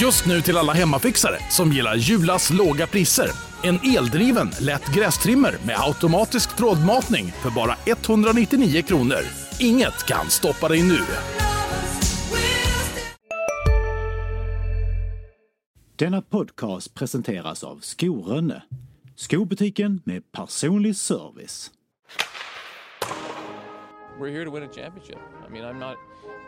Just nu till alla hemmafixare som gillar Julas låga priser. En eldriven, lätt grästrimmer med automatisk trådmatning för bara 199 kronor. Inget kan stoppa dig nu. Denna podcast presenteras av Skorönne. Skobutiken med personlig service. We're here to win a championship. I mean, I'm not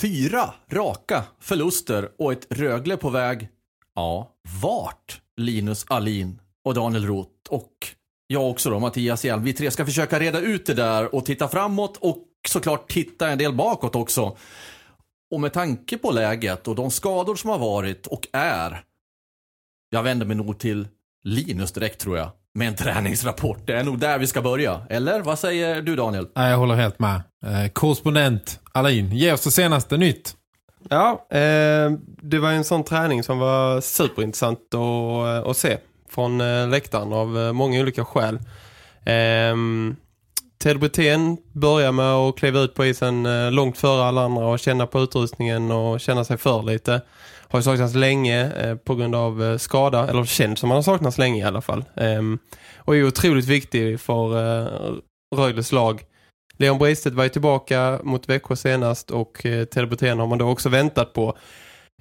Fyra raka förluster och ett Rögle på väg, ja, vart Linus Alin och Daniel Roth och jag också då, Mattias Hjelm. Vi tre ska försöka reda ut det där och titta framåt och såklart titta en del bakåt också. Och med tanke på läget och de skador som har varit och är, jag vänder mig nog till Linus direkt tror jag, med en träningsrapport. Det är nog där vi ska börja. Eller vad säger du Daniel? Nej, jag håller helt med. Eh, korrespondent Alin, ge oss det senaste nytt. Ja, eh, det var en sån träning som var superintressant att, eh, att se från läktaren av många olika skäl. Eh, Ted Brithén börjar med att kliva ut på isen eh, långt före alla andra och känna på utrustningen och känna sig för lite. Har ju saknats länge eh, på grund av eh, skada, eller känns som han har saknats länge i alla fall. Ehm, och är otroligt viktig för Röjles lag. Leon Bristet var ju tillbaka mot Växjö senast och Ted Brithén har man då också väntat på.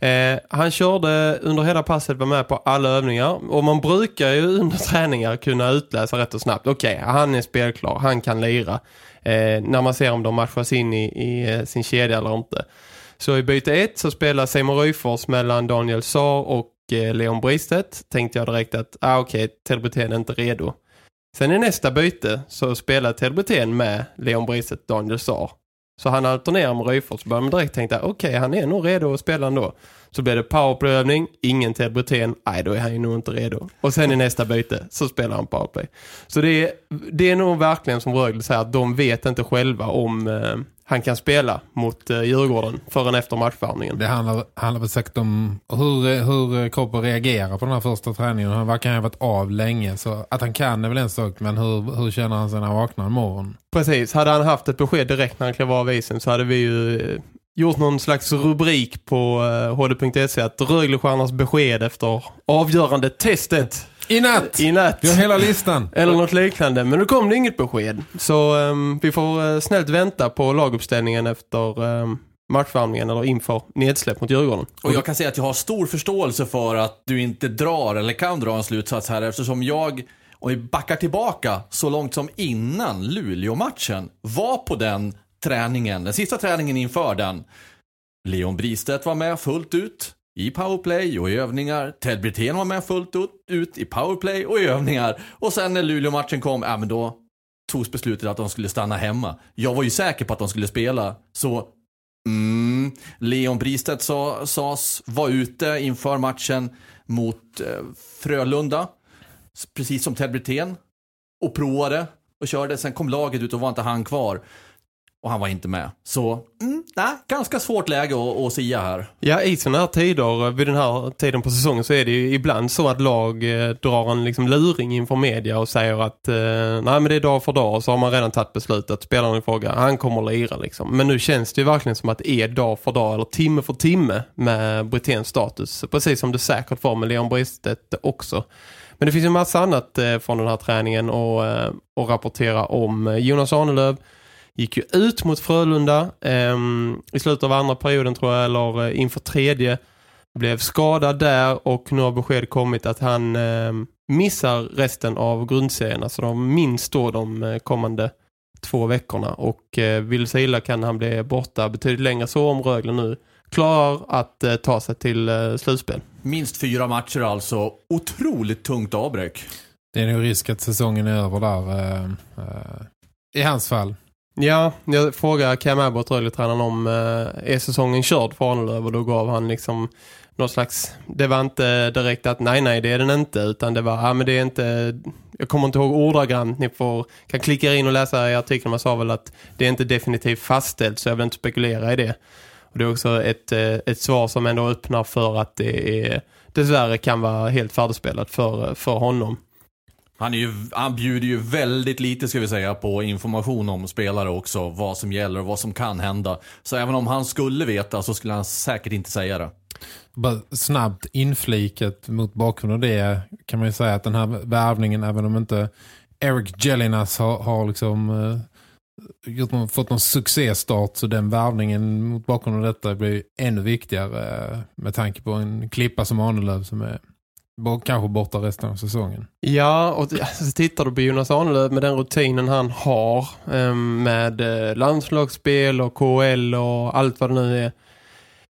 Eh, han körde under hela passet, var med på alla övningar. Och man brukar ju under träningar kunna utläsa rätt och snabbt. Okej, okay, han är spelklar, han kan lira. Eh, när man ser om de matchas in i, i eh, sin kedja eller inte. Så i byte ett så spelar Simon Ryfors mellan Daniel Saar och eh, Leon Bristet. Tänkte jag direkt att, ah, okej, okay, Ted är inte redo. Sen i nästa byte så spelar Ted med Leon Bristet Daniel Saar. Så han alternerar med Ryfors. Så började man direkt tänka, okej okay, han är nog redo att spela ändå. Så blir det powerplayövning, ingen Ted Brithén, nej då är han ju nog inte redo. Och sen i nästa byte så spelar han powerplay. Så det är, det är nog verkligen som Rögle säger att de vet inte själva om eh, han kan spela mot eh, Djurgården förrän efter matchvärmningen. Det handlar, handlar väl säkert om hur, hur kroppen reagerar på den här första träningen. Han verkar ha varit av länge så att han kan är väl en sak men hur, hur känner han sig när han vaknar imorgon? Precis, hade han haft ett besked direkt när han klev av isen så hade vi ju eh, gjort någon slags rubrik på uh, hd.se att Röglestjärnas besked efter avgörande testet. I natt! I natt. Vi har hela listan. Eller något liknande. Men nu kom det inget besked. Så um, vi får uh, snällt vänta på laguppställningen efter um, matchvärmningen eller inför nedsläpp mot Djurgården. Och jag kan säga att jag har stor förståelse för att du inte drar eller kan dra en slutsats här eftersom jag, om vi backar tillbaka så långt som innan Luleå-matchen, var på den träningen, den sista träningen inför den. Leon Bristedt var med fullt ut i powerplay och i övningar. Ted Brithén var med fullt ut i powerplay och i övningar. Och sen när Luleå-matchen kom, ja men då togs beslutet att de skulle stanna hemma. Jag var ju säker på att de skulle spela, så mm, Leon Bristedt sa, sas var ute inför matchen mot eh, Frölunda, precis som Ted Brithén, och provade och körde. Sen kom laget ut och var inte han kvar. Och han var inte med. Så, mm, nej, ganska svårt läge att, att sia här. Ja, i sådana här tider, eh, vid den här tiden på säsongen så är det ju ibland så att lag eh, drar en liksom luring inför media och säger att eh, nej men det är dag för dag och så har man redan tagit beslut att Spelaren i fråga, han kommer att lira liksom. Men nu känns det ju verkligen som att det är dag för dag eller timme för timme med Britens status. Precis som det säkert var med Leon Bristet också. Men det finns ju en massa annat eh, från den här träningen och, eh, och rapportera om eh, Jonas Arnelöv gick ju ut mot Frölunda eh, i slutet av andra perioden tror jag, eller eh, inför tredje. Blev skadad där och nu har besked kommit att han eh, missar resten av grundserien. Alltså de minst då de eh, kommande två veckorna. Och eh, vill sig illa kan han bli borta betydligt längre så om Rögle nu klarar att eh, ta sig till eh, slutspel. Minst fyra matcher alltså. Otroligt tungt avbräck. Det är nog risk att säsongen är över där. Eh, eh, I hans fall. Ja, jag frågade Cam Abbott, Rögle-tränaren, om eh, är säsongen körd för Arnelöv och då gav han liksom någon slags, det var inte direkt att nej nej det är den inte utan det var, ja men det är inte jag kommer inte ihåg ordagrant, ni får, kan klicka in och läsa i artikeln, man sa väl att det är inte definitivt fastställt så jag vill inte spekulera i det. Och det är också ett, eh, ett svar som ändå öppnar för att det är, dessvärre kan vara helt färdigspelat för, för honom. Han, är ju, han bjuder ju väldigt lite ska vi säga på information om spelare också. Vad som gäller och vad som kan hända. Så även om han skulle veta så skulle han säkert inte säga det. Bara snabbt infliket mot bakgrund av det kan man ju säga att den här värvningen, även om inte Eric Jellinas har, har liksom uh, gjort, fått någon succéstart så den värvningen mot bakgrund av detta blir ännu viktigare uh, med tanke på en klippa som Arnelöv som är kanske borta resten av säsongen. Ja, och alltså, tittar du på Jonas Arnelöv med den rutinen han har ehm, med eh, landslagsspel och KL och allt vad det nu är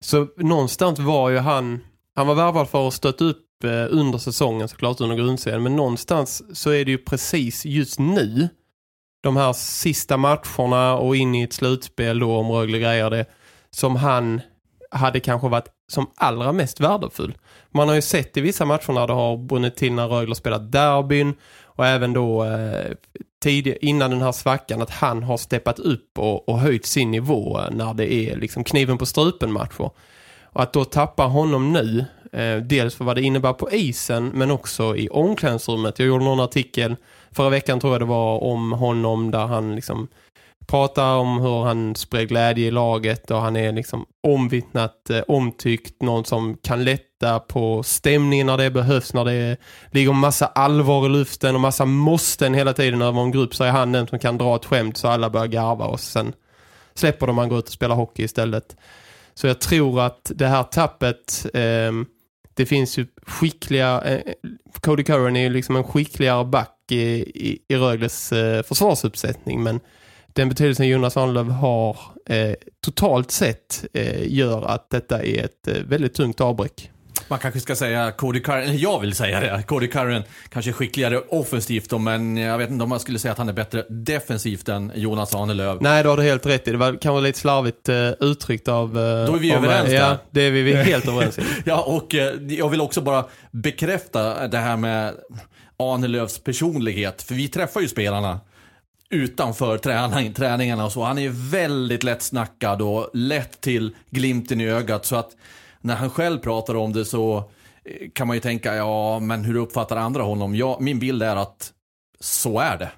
så någonstans var ju han, han var värvad för att stötta upp eh, under säsongen såklart under grundserien. Men någonstans så är det ju precis just nu de här sista matcherna och in i ett slutspel då om Rögle grejer det som han hade kanske varit som allra mest värdefull. Man har ju sett i vissa matcher när det har brunnit till när Rögle spelat derbyn och även då eh, tidigare, innan den här svackan att han har steppat upp och, och höjt sin nivå eh, när det är liksom kniven på strupen matcher. Och att då tappa honom nu, eh, dels för vad det innebär på isen men också i omklädningsrummet. Jag gjorde någon artikel förra veckan tror jag det var om honom där han liksom pratar om hur han spred glädje i laget och han är liksom omvittnat eh, omtyckt, någon som kan lätta på stämningen när det behövs, när det ligger massa allvar i luften och massa måsten hela tiden över en grupp så är han den som kan dra ett skämt så alla börjar garva och sen släpper de man går ut och spelar hockey istället. Så jag tror att det här tappet eh, det finns ju skickliga eh, Cody Curran är ju liksom en skickligare back i, i, i Rögles eh, försvarsuppsättning men den betydelsen Jonas Arnlöv har eh, totalt sett eh, gör att detta är ett eh, väldigt tungt avbräck. Man kanske ska säga Cody Curran, jag vill säga det. Cody Curran kanske är skickligare offensivt då, men jag vet inte om man skulle säga att han är bättre defensivt än Jonas Arnelöv. Nej, då har du helt rätt i. Det var kanske lite slarvigt uh, uttryckt av... Uh, då är vi överens där. Ja, det är vi helt överens i. ja, och uh, jag vill också bara bekräfta det här med Arnelövs personlighet. För vi träffar ju spelarna utanför träning, träningarna och så. Han är ju väldigt lätt snackad och lätt till glimten i ögat. Så att när han själv pratar om det så eh, kan man ju tänka, ja men hur uppfattar andra honom? Ja, min bild är att så är det.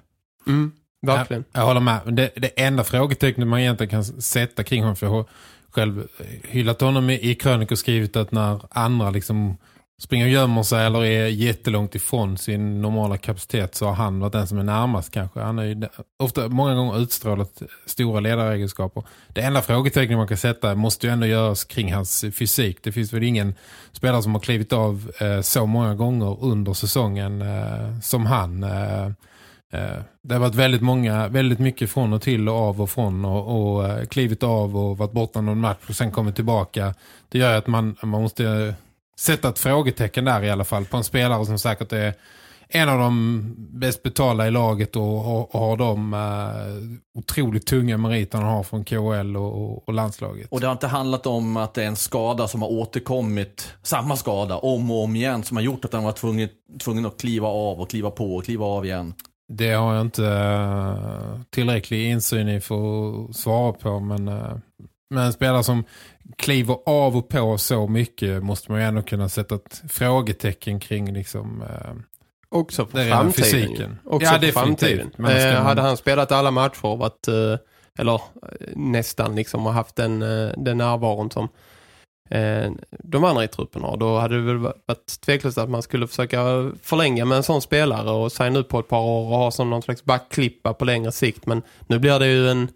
Mm, verkligen. Jag, jag håller med. Det, det enda frågetecknet man egentligen kan sätta kring honom, för jag har själv hyllat honom i, i krönik och skrivit att när andra liksom springer och gömmer sig eller är jättelångt ifrån sin normala kapacitet så har han varit den som är närmast kanske. Han har ju ofta många gånger utstrålat stora ledaregenskaper. Det enda frågetecknet man kan sätta måste ju ändå göras kring hans fysik. Det finns väl ingen spelare som har klivit av eh, så många gånger under säsongen eh, som han. Eh, eh det har varit väldigt många, väldigt mycket från och till och av och från och, och eh, klivit av och varit borta någon match och sen kommit tillbaka. Det gör att man, man måste sätta ett frågetecken där i alla fall på en spelare som säkert är en av de bäst betalda i laget och, och, och har de uh, otroligt tunga meriter han har från KL och, och, landslaget. Och det har inte handlat om att det är en skada som har återkommit, samma skada, om och om igen som har gjort att han var tvungen, tvungen att kliva av och kliva på och kliva av igen. Det har jag inte uh, tillräcklig insyn i för att svara på men, uh, men en spelare som kliver av och på så mycket måste man ju ändå kunna sätta ett frågetecken kring liksom... Eh, Också för framtiden. Fysiken. Också ja, för framtiden. Men eh, hade han spelat alla matcher och varit, eh, eller eh, nästan liksom, och haft den, eh, den närvaron som eh, de andra i truppen har, då hade det väl varit tveklöst att man skulle försöka förlänga med en sån spelare och signa upp på ett par år och ha som någon slags backklippa på längre sikt. Men nu blir det ju en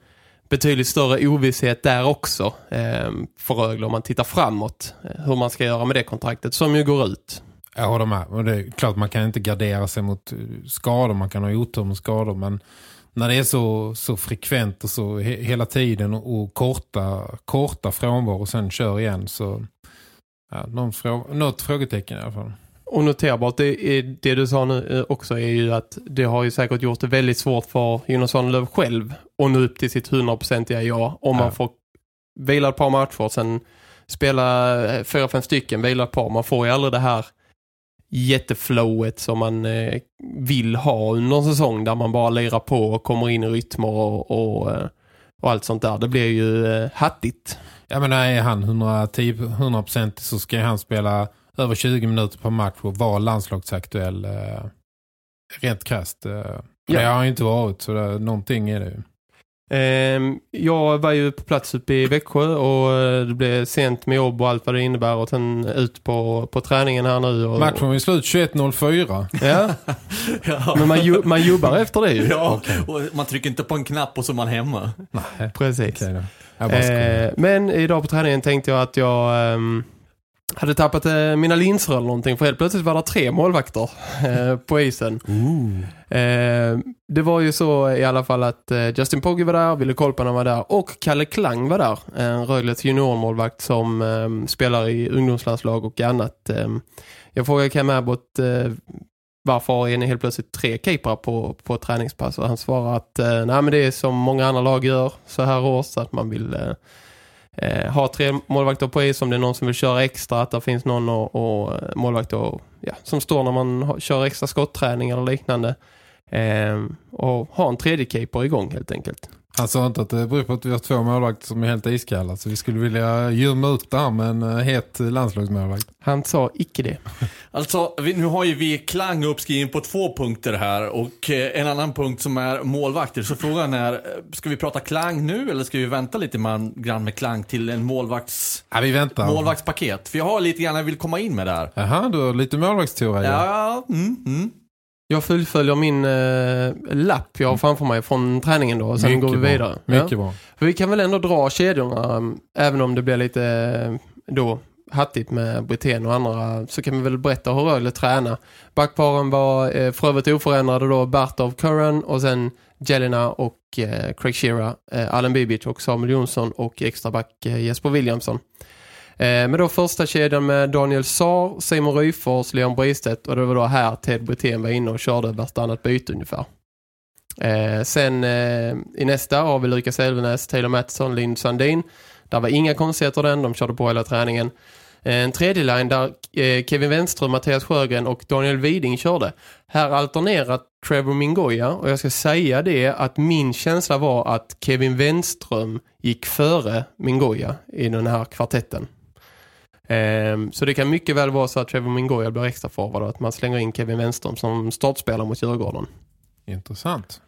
betydligt större ovisshet där också eh, för Rögle om man tittar framåt. Eh, hur man ska göra med det kontraktet som ju går ut. Jag håller med. Och det är klart man kan inte gardera sig mot eh, skador. Man kan ha otur med skador. Men när det är så, så frekvent och så he hela tiden och, och korta, korta frånvaro och sen kör igen så ja, någon frå något frågetecken i alla fall. Och noterbart, det, det du sa nu eh, också är ju att det har ju säkert gjort det väldigt svårt för Jonas Löv själv att nå upp till sitt 100% ja om ja. man får vila ett par matcher sen, spela eh, fyra, fem stycken, vila ett par. Man får ju aldrig det här jätteflowet som man eh, vill ha under en säsong där man bara lirar på och kommer in i rytmer och, och, och allt sånt där. Det blir ju hattigt. Jag menar, är han 110, 100% så ska han spela över 20 minuter per match och vara landslagsaktuell eh, rent krasst. Eh. Det har han ju inte varit, så det, någonting är det ju. Ehm, jag var ju på plats uppe i Växjö och eh, det blev sent med jobb och allt vad det innebär och sen ut på, på träningen här nu. Och, Matchen var ju slut 21.04. Ja, Ja. men man, ju, man jobbar efter det ju. Ja, och man trycker inte på en knapp och så är man hemma. Nej, Precis. skojar. Eh, men idag på träningen tänkte jag att jag ehm, hade tappat eh, mina linser eller någonting för helt plötsligt var det tre målvakter eh, på isen. Eh, det var ju så i alla fall att eh, Justin Pogge var där, Ville Kolpanen var där och Kalle Klang var där. En Röglets juniormålvakt som eh, spelar i ungdomslandslag och annat. Eh, jag frågade Cam Abbott eh, varför är ni helt plötsligt tre keeprar på, på träningspass och han svarar att eh, nej men det är som många andra lag gör så här års att man vill eh, ha tre målvakter på is om det är någon som vill köra extra att det finns någon och, och eh, målvakter och, ja, som står när man har, kör extra skottträning eller liknande och ha en tredje keeper igång helt enkelt. Sa inte att det beror på att vi har två målvakter som är helt iskalla. Så vi skulle vilja gömma ut det här med en eh, het landslagsmålvakt. Han sa icke det. Alltså, vi, nu har ju vi Klang uppskriven på två punkter här och eh, en annan punkt som är målvakter. Så frågan är, eh, ska vi prata Klang nu eller ska vi vänta lite man, grann med Klang till en målvakts, Ja, vi väntar. målvaktspaket? För jag har lite grann jag vill komma in med där. Jaha, du har lite målvaktsteori. Ja, ja, mm, mm. Jag fullföljer min eh, lapp jag har framför mig från träningen då och sen Mycket går vi bra. vidare. Mycket Ja. bra. För vi kan väl ändå dra kedjorna även om det blir lite då hattigt med Britten och andra så kan vi väl berätta hur Rögle tränar. Backparen var eh, för övrigt oförändrade då Bartov Curran och sen Jelena och eh, Craig Shearer, eh, Allen Bibic och Samuel Jonsson och extraback eh, Jesper Williamson. Eh, men då första kedjan med Daniel Saar, Simon Ryfors, Leon Bristedt och det var då här Ted Brithén var inne och körde vartannat byte ungefär. Eh, sen eh, i nästa har vi Lukas Elvenäs, Taylor Mattsson, Lind Sandin. Där var inga konstigheter den, de körde på hela träningen. Eh, En tredje line där eh, Kevin Wenström, Mattias Sjögren och Daniel Widing körde. Här alternerat Trevor Mingoya och jag ska säga det att min känsla var att Kevin Wenström gick före Mingoya i den här kvartetten. Ehm, så det kan mycket väl vara så att Trevor Mingoya blir extra forward och att man slänger in Kevin Wenström som startspelare mot Djurgården. Intressant.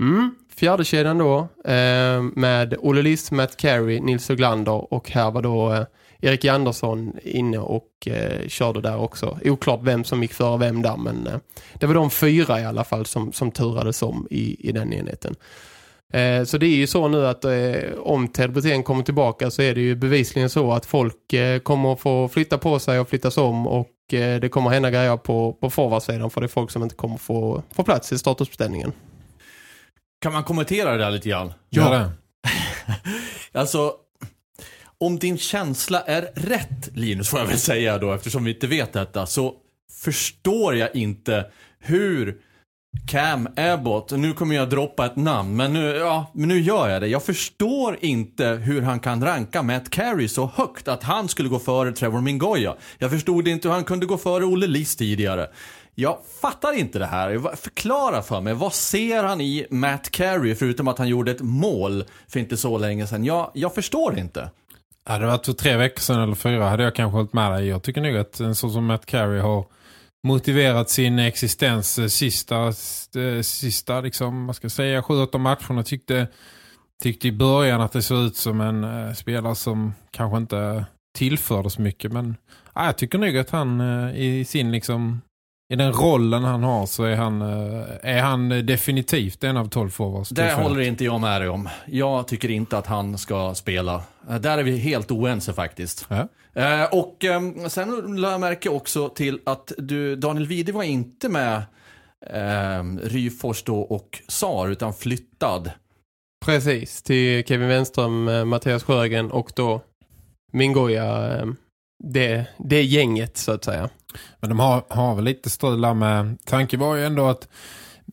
Mm. Fjärde kedjan då eh, med Olle Liss, Matt Carey, Nils Oglander och här var då eh, Erik Andersson inne och eh, körde där också. Oklart vem som gick före vem där men eh, det var de fyra i alla fall som, som turades om i, i den enheten. Eh, så det är ju så nu att eh, om Ted Brithén kommer tillbaka så är det ju bevisligen så att folk eh, kommer att få flytta på sig och flyttas om och eh, det kommer hända grejer på, på forwardsidan för det är folk som inte kommer få, få plats i statusuppställningen. Kan man kommentera det där lite grann? Det. Alltså, om din känsla är rätt, Linus, får jag väl säga då, eftersom vi inte vet detta, så förstår jag inte hur Cam Abbott, nu kommer jag droppa ett namn, men nu, ja, men nu gör jag det. Jag förstår inte hur han kan ranka Matt Carey så högt att han skulle gå före Trevor Mingoya. Jag förstod inte hur han kunde gå före Olle Liss tidigare. Jag fattar inte det här. Förklara för mig, vad ser han i Matt Carey förutom att han gjorde ett mål för inte så länge sedan? Jag, jag förstår inte. Hade det varit för tre veckor sedan eller fyra hade jag kanske hållit med dig. Jag tycker nog att en sån som Matt Carey har motiverat sin existens eh, sista, eh, sista liksom, vad ska jag säga, sju, åtta matcherna tyckte, tyckte i början att det såg ut som en eh, spelare som kanske inte tillförde så mycket. Men ja, jag tycker nog att han eh, i sin liksom i den rollen han har så är han, eh, är han definitivt en av tolv forwards. Det håller inte jag med dig om. Jag tycker inte att han ska spela. Eh, Där är vi helt oense faktiskt. Ja. Eh, och eh, sen lade jag märke också till att du, Daniel Wide var inte med eh, Ryfors då och Sar utan flyttad. Precis, till Kevin Wenström, Mattias Sjögren och då Mingoya, eh, det, det gänget så att säga. Men de har, har väl lite strul där med... Tanken var ju ändå att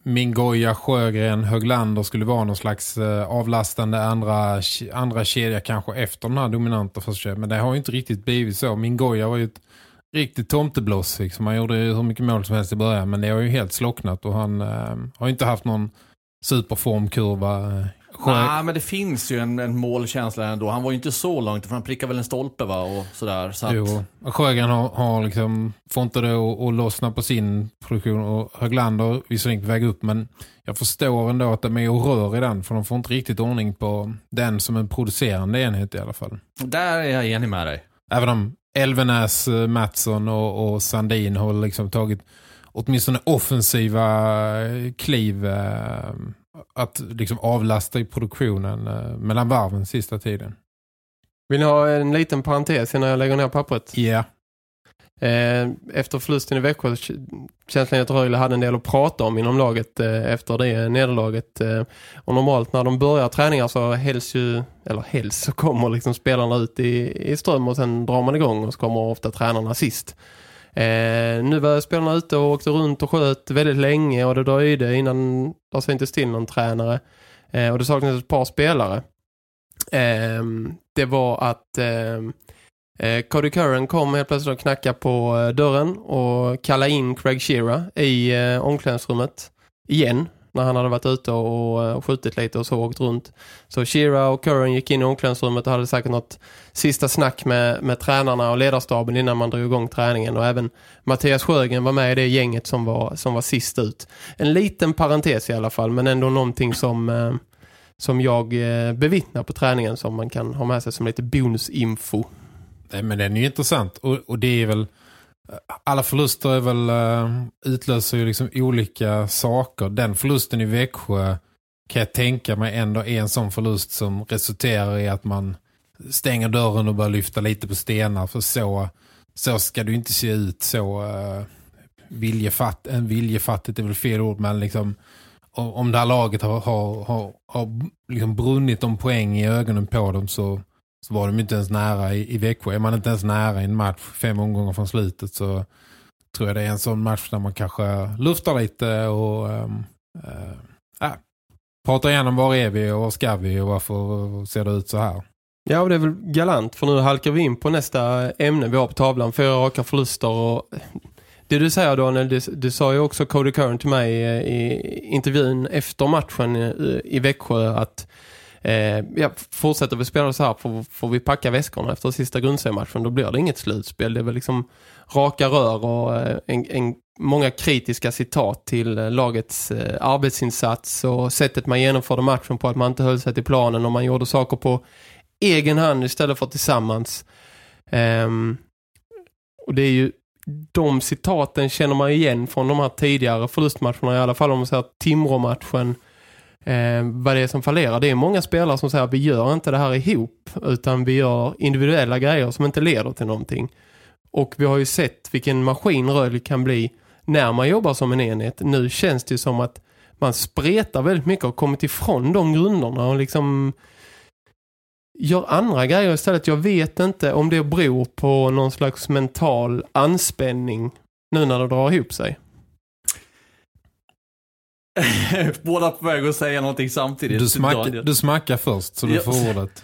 Mingoya, Sjögren, Höglander skulle vara någon slags eh, avlastande andra, andra kedja kanske efter den här dominanta försöket. Men det har ju inte riktigt blivit så. Mingoya var ju ett riktigt tomteblås. Liksom. Han gjorde ju hur mycket mål som helst i början men det har ju helt slocknat och han eh, har ju inte haft någon superformkurva eh, Nej, men det finns ju en, en målkänsla ändå. Han var ju inte så långt, för han prickar väl en stolpe va? Och sådär. Så att... Jo, Sjögren har, har liksom, får inte det att, lossna på sin produktion och Höglander visserligen väg upp men jag förstår ändå att de är och rör i den för de får inte riktigt ordning på den som en producerande enhet i alla fall. Där är jag enig med dig. Även om Elvenäs, eh, Mattsson och, och Sandin har liksom tagit åtminstone offensiva kliv eh, att liksom avlasta i produktionen eh, mellan varven sista tiden. Vill ni ha en liten parentes innan jag lägger ner pappret? Ja. Yeah. Efter förlusten i Växjö känslan att Rögle hade en del att prata om inom laget eh, efter det nederlaget. Eh, och normalt när de börjar träningar så helst ju, eller helst så kommer liksom spelarna ut i, i ström och sen drar man igång och så kommer ofta tränarna sist. Eh, nu var spelarna ute och åkte runt och sköt väldigt länge och det dröjde innan det syntes till någon tränare. Eh, och det saknades ett par spelare. Eh, det var att eh, eh, Cody Curran kom helt plötsligt och knackade på eh, dörren och kallade in Craig Shearer i eh, omklädningsrummet igen när han hade varit ute och, och eh, skjutit lite och så åkt runt. Så Shira och Curran gick in i omklädningsrummet och hade säkert något sista snack med, med tränarna och ledarstaben innan man drog igång träningen. Och även Mattias Sjögren var med i det gänget som var, som var sist ut. En liten parentes i alla fall, men ändå någonting som... Eh, som jag eh, bevittnar på träningen som man kan ha med sig som lite bonusinfo. Nej, men den är ju intressant och, och det är väl alla förluster är väl, eh, utlöser ju liksom olika saker. Den förlusten i Växjö kan jag tänka mig ändå är en sån förlust som resulterar i att man stänger dörren och börjar lyfta lite på stenar. För så, så ska det ju inte se ut. Så uh, viljefatt, en viljefattigt är väl fel ord men liksom om det här laget har, har, har, har liksom brunnit om poäng i ögonen på dem så så var de inte ens nära i, i Växjö. Är man inte ens nära i en match fem omgångar från slutet så tror jag det är en sån match där man kanske luftar lite och ähm, äh, pratar igenom var är vi och var ska vi och varför ser det ut så här. Ja, och det är väl galant för nu halkar vi in på nästa ämne vi har på tavlan. Fyra raka förluster och eh, det du säger Daniel, du, du sa ju också Cody Curran till mig eh, i intervjun efter matchen i, i Växjö att Eh, ja, fortsätter vi spela så här får, får vi packa väskorna efter sista grundseriematchen. Då blir det inget slutspel. Det är väl liksom raka rör och eh, en, en, många kritiska citat till eh, lagets eh, arbetsinsats och sättet man genomförde matchen på att man inte höll sig till planen och man gjorde saker på egen hand istället för tillsammans. Ehm, och det är ju de citaten känner man igen från de här tidigare förlustmatcherna i alla fall om man säger Timrå-matchen eh, vad det är som fallerar. Det är många spelare som säger att vi gör inte det här ihop utan vi gör individuella grejer som inte leder till någonting. Och vi har ju sett vilken maskin Rögle kan bli när man jobbar som en enhet. Nu känns det som att man spretar väldigt mycket och kommit ifrån de grunderna och liksom gör andra grejer istället. Jag vet inte om det beror på någon slags mental anspänning nu när det drar ihop sig. Båda på väg att säga någonting samtidigt. Du, smack, du smackar först så du ja. får ordet.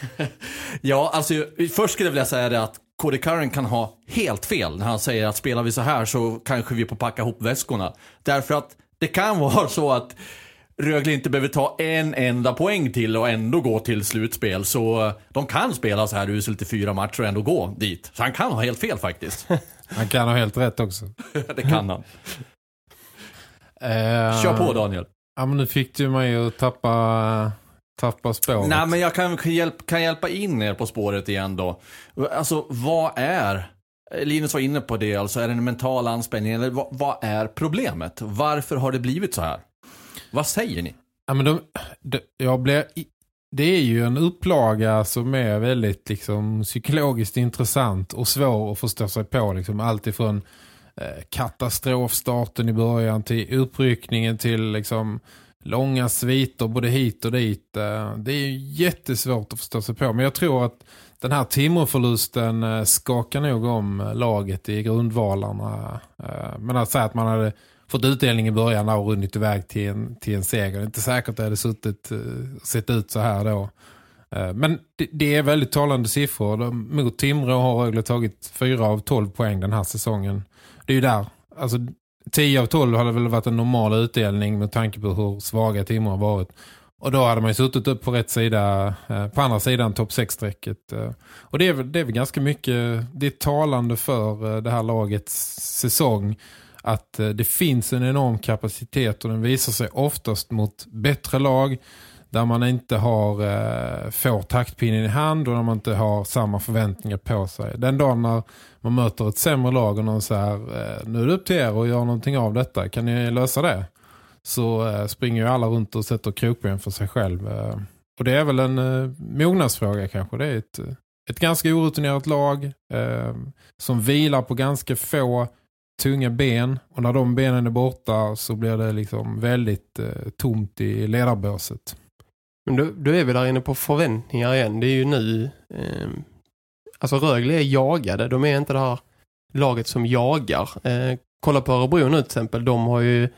ja, alltså först skulle jag vilja säga det att Cody Curran kan ha helt fel när han säger att spelar vi så här så kanske vi får packa ihop väskorna. Därför att det kan vara så att Rögle inte behöver ta en enda poäng till och ändå gå till slutspel. Så de kan spela så här uselt i fyra matcher och ändå gå dit. Så han kan ha helt fel faktiskt. Han kan ha helt rätt också. det kan han. Uh, Kör på Daniel. Ja men nu fick du mig att tappa, tappa spåret. Nej men jag kan, kan, hjälp, kan hjälpa in er på spåret igen då. Alltså vad är, Linus var inne på det, alltså är det en mental anspänning eller vad, vad är problemet? Varför har det blivit så här? Vad säger ni? Ja men de, de, jag blir, det är ju en upplaga som är väldigt liksom, psykologiskt intressant och svår att förstå sig på. Liksom, allt ifrån Eh, Eh, katastrofstarten i början till uppryckningen till liksom långa sviter både hit och dit. Eh, det är ju jättesvårt att förstå sig på. Men jag tror att den här Timrå-förlusten eh, skakar nog om laget i grundvalarna. Men att säga att man hade fått utdelning i början och runnit iväg till en, till en seger. Det är inte säkert att det hade suttit, sett ut så här då. Men det, det är väldigt talande siffror. Mot Timrå har Rögle tagit 4 av 12 poäng den här säsongen. Det är ju där. Alltså 10 av 12 hade väl varit en normal utdelning med tanke på hur svaga timmar har varit. Och då hade man ju suttit upp på rätt sida, eh, på andra sidan topp 6-strecket. Eh. Och det är, väl, det är väl ganska mycket, det är talande för eh, det här lagets säsong att det finns en enorm kapacitet och den visar sig oftast mot bättre lag där man inte har eh, får taktpinnen i hand och där man inte har samma förväntningar på sig. Den dagen när man möter ett sämre lag och någon säger eh, nu är det upp till er att göra någonting av detta, kan ni lösa det? Så eh, springer ju alla runt och sätter krokben för sig själv. Eh, och det är väl en eh, mognadsfråga kanske. Det är ett, eh, ett ganska orutinerat lag eh, som vilar på ganska få tunga ben och när de benen är borta så blir det liksom väldigt eh, tomt i ledarbåset. Men då, då är vi där inne på förväntningar igen. Det är ju nu... Eh, alltså Rögle är jagade. De är inte det här laget som jagar. Eh, kolla på Örebro nu till exempel. De har ju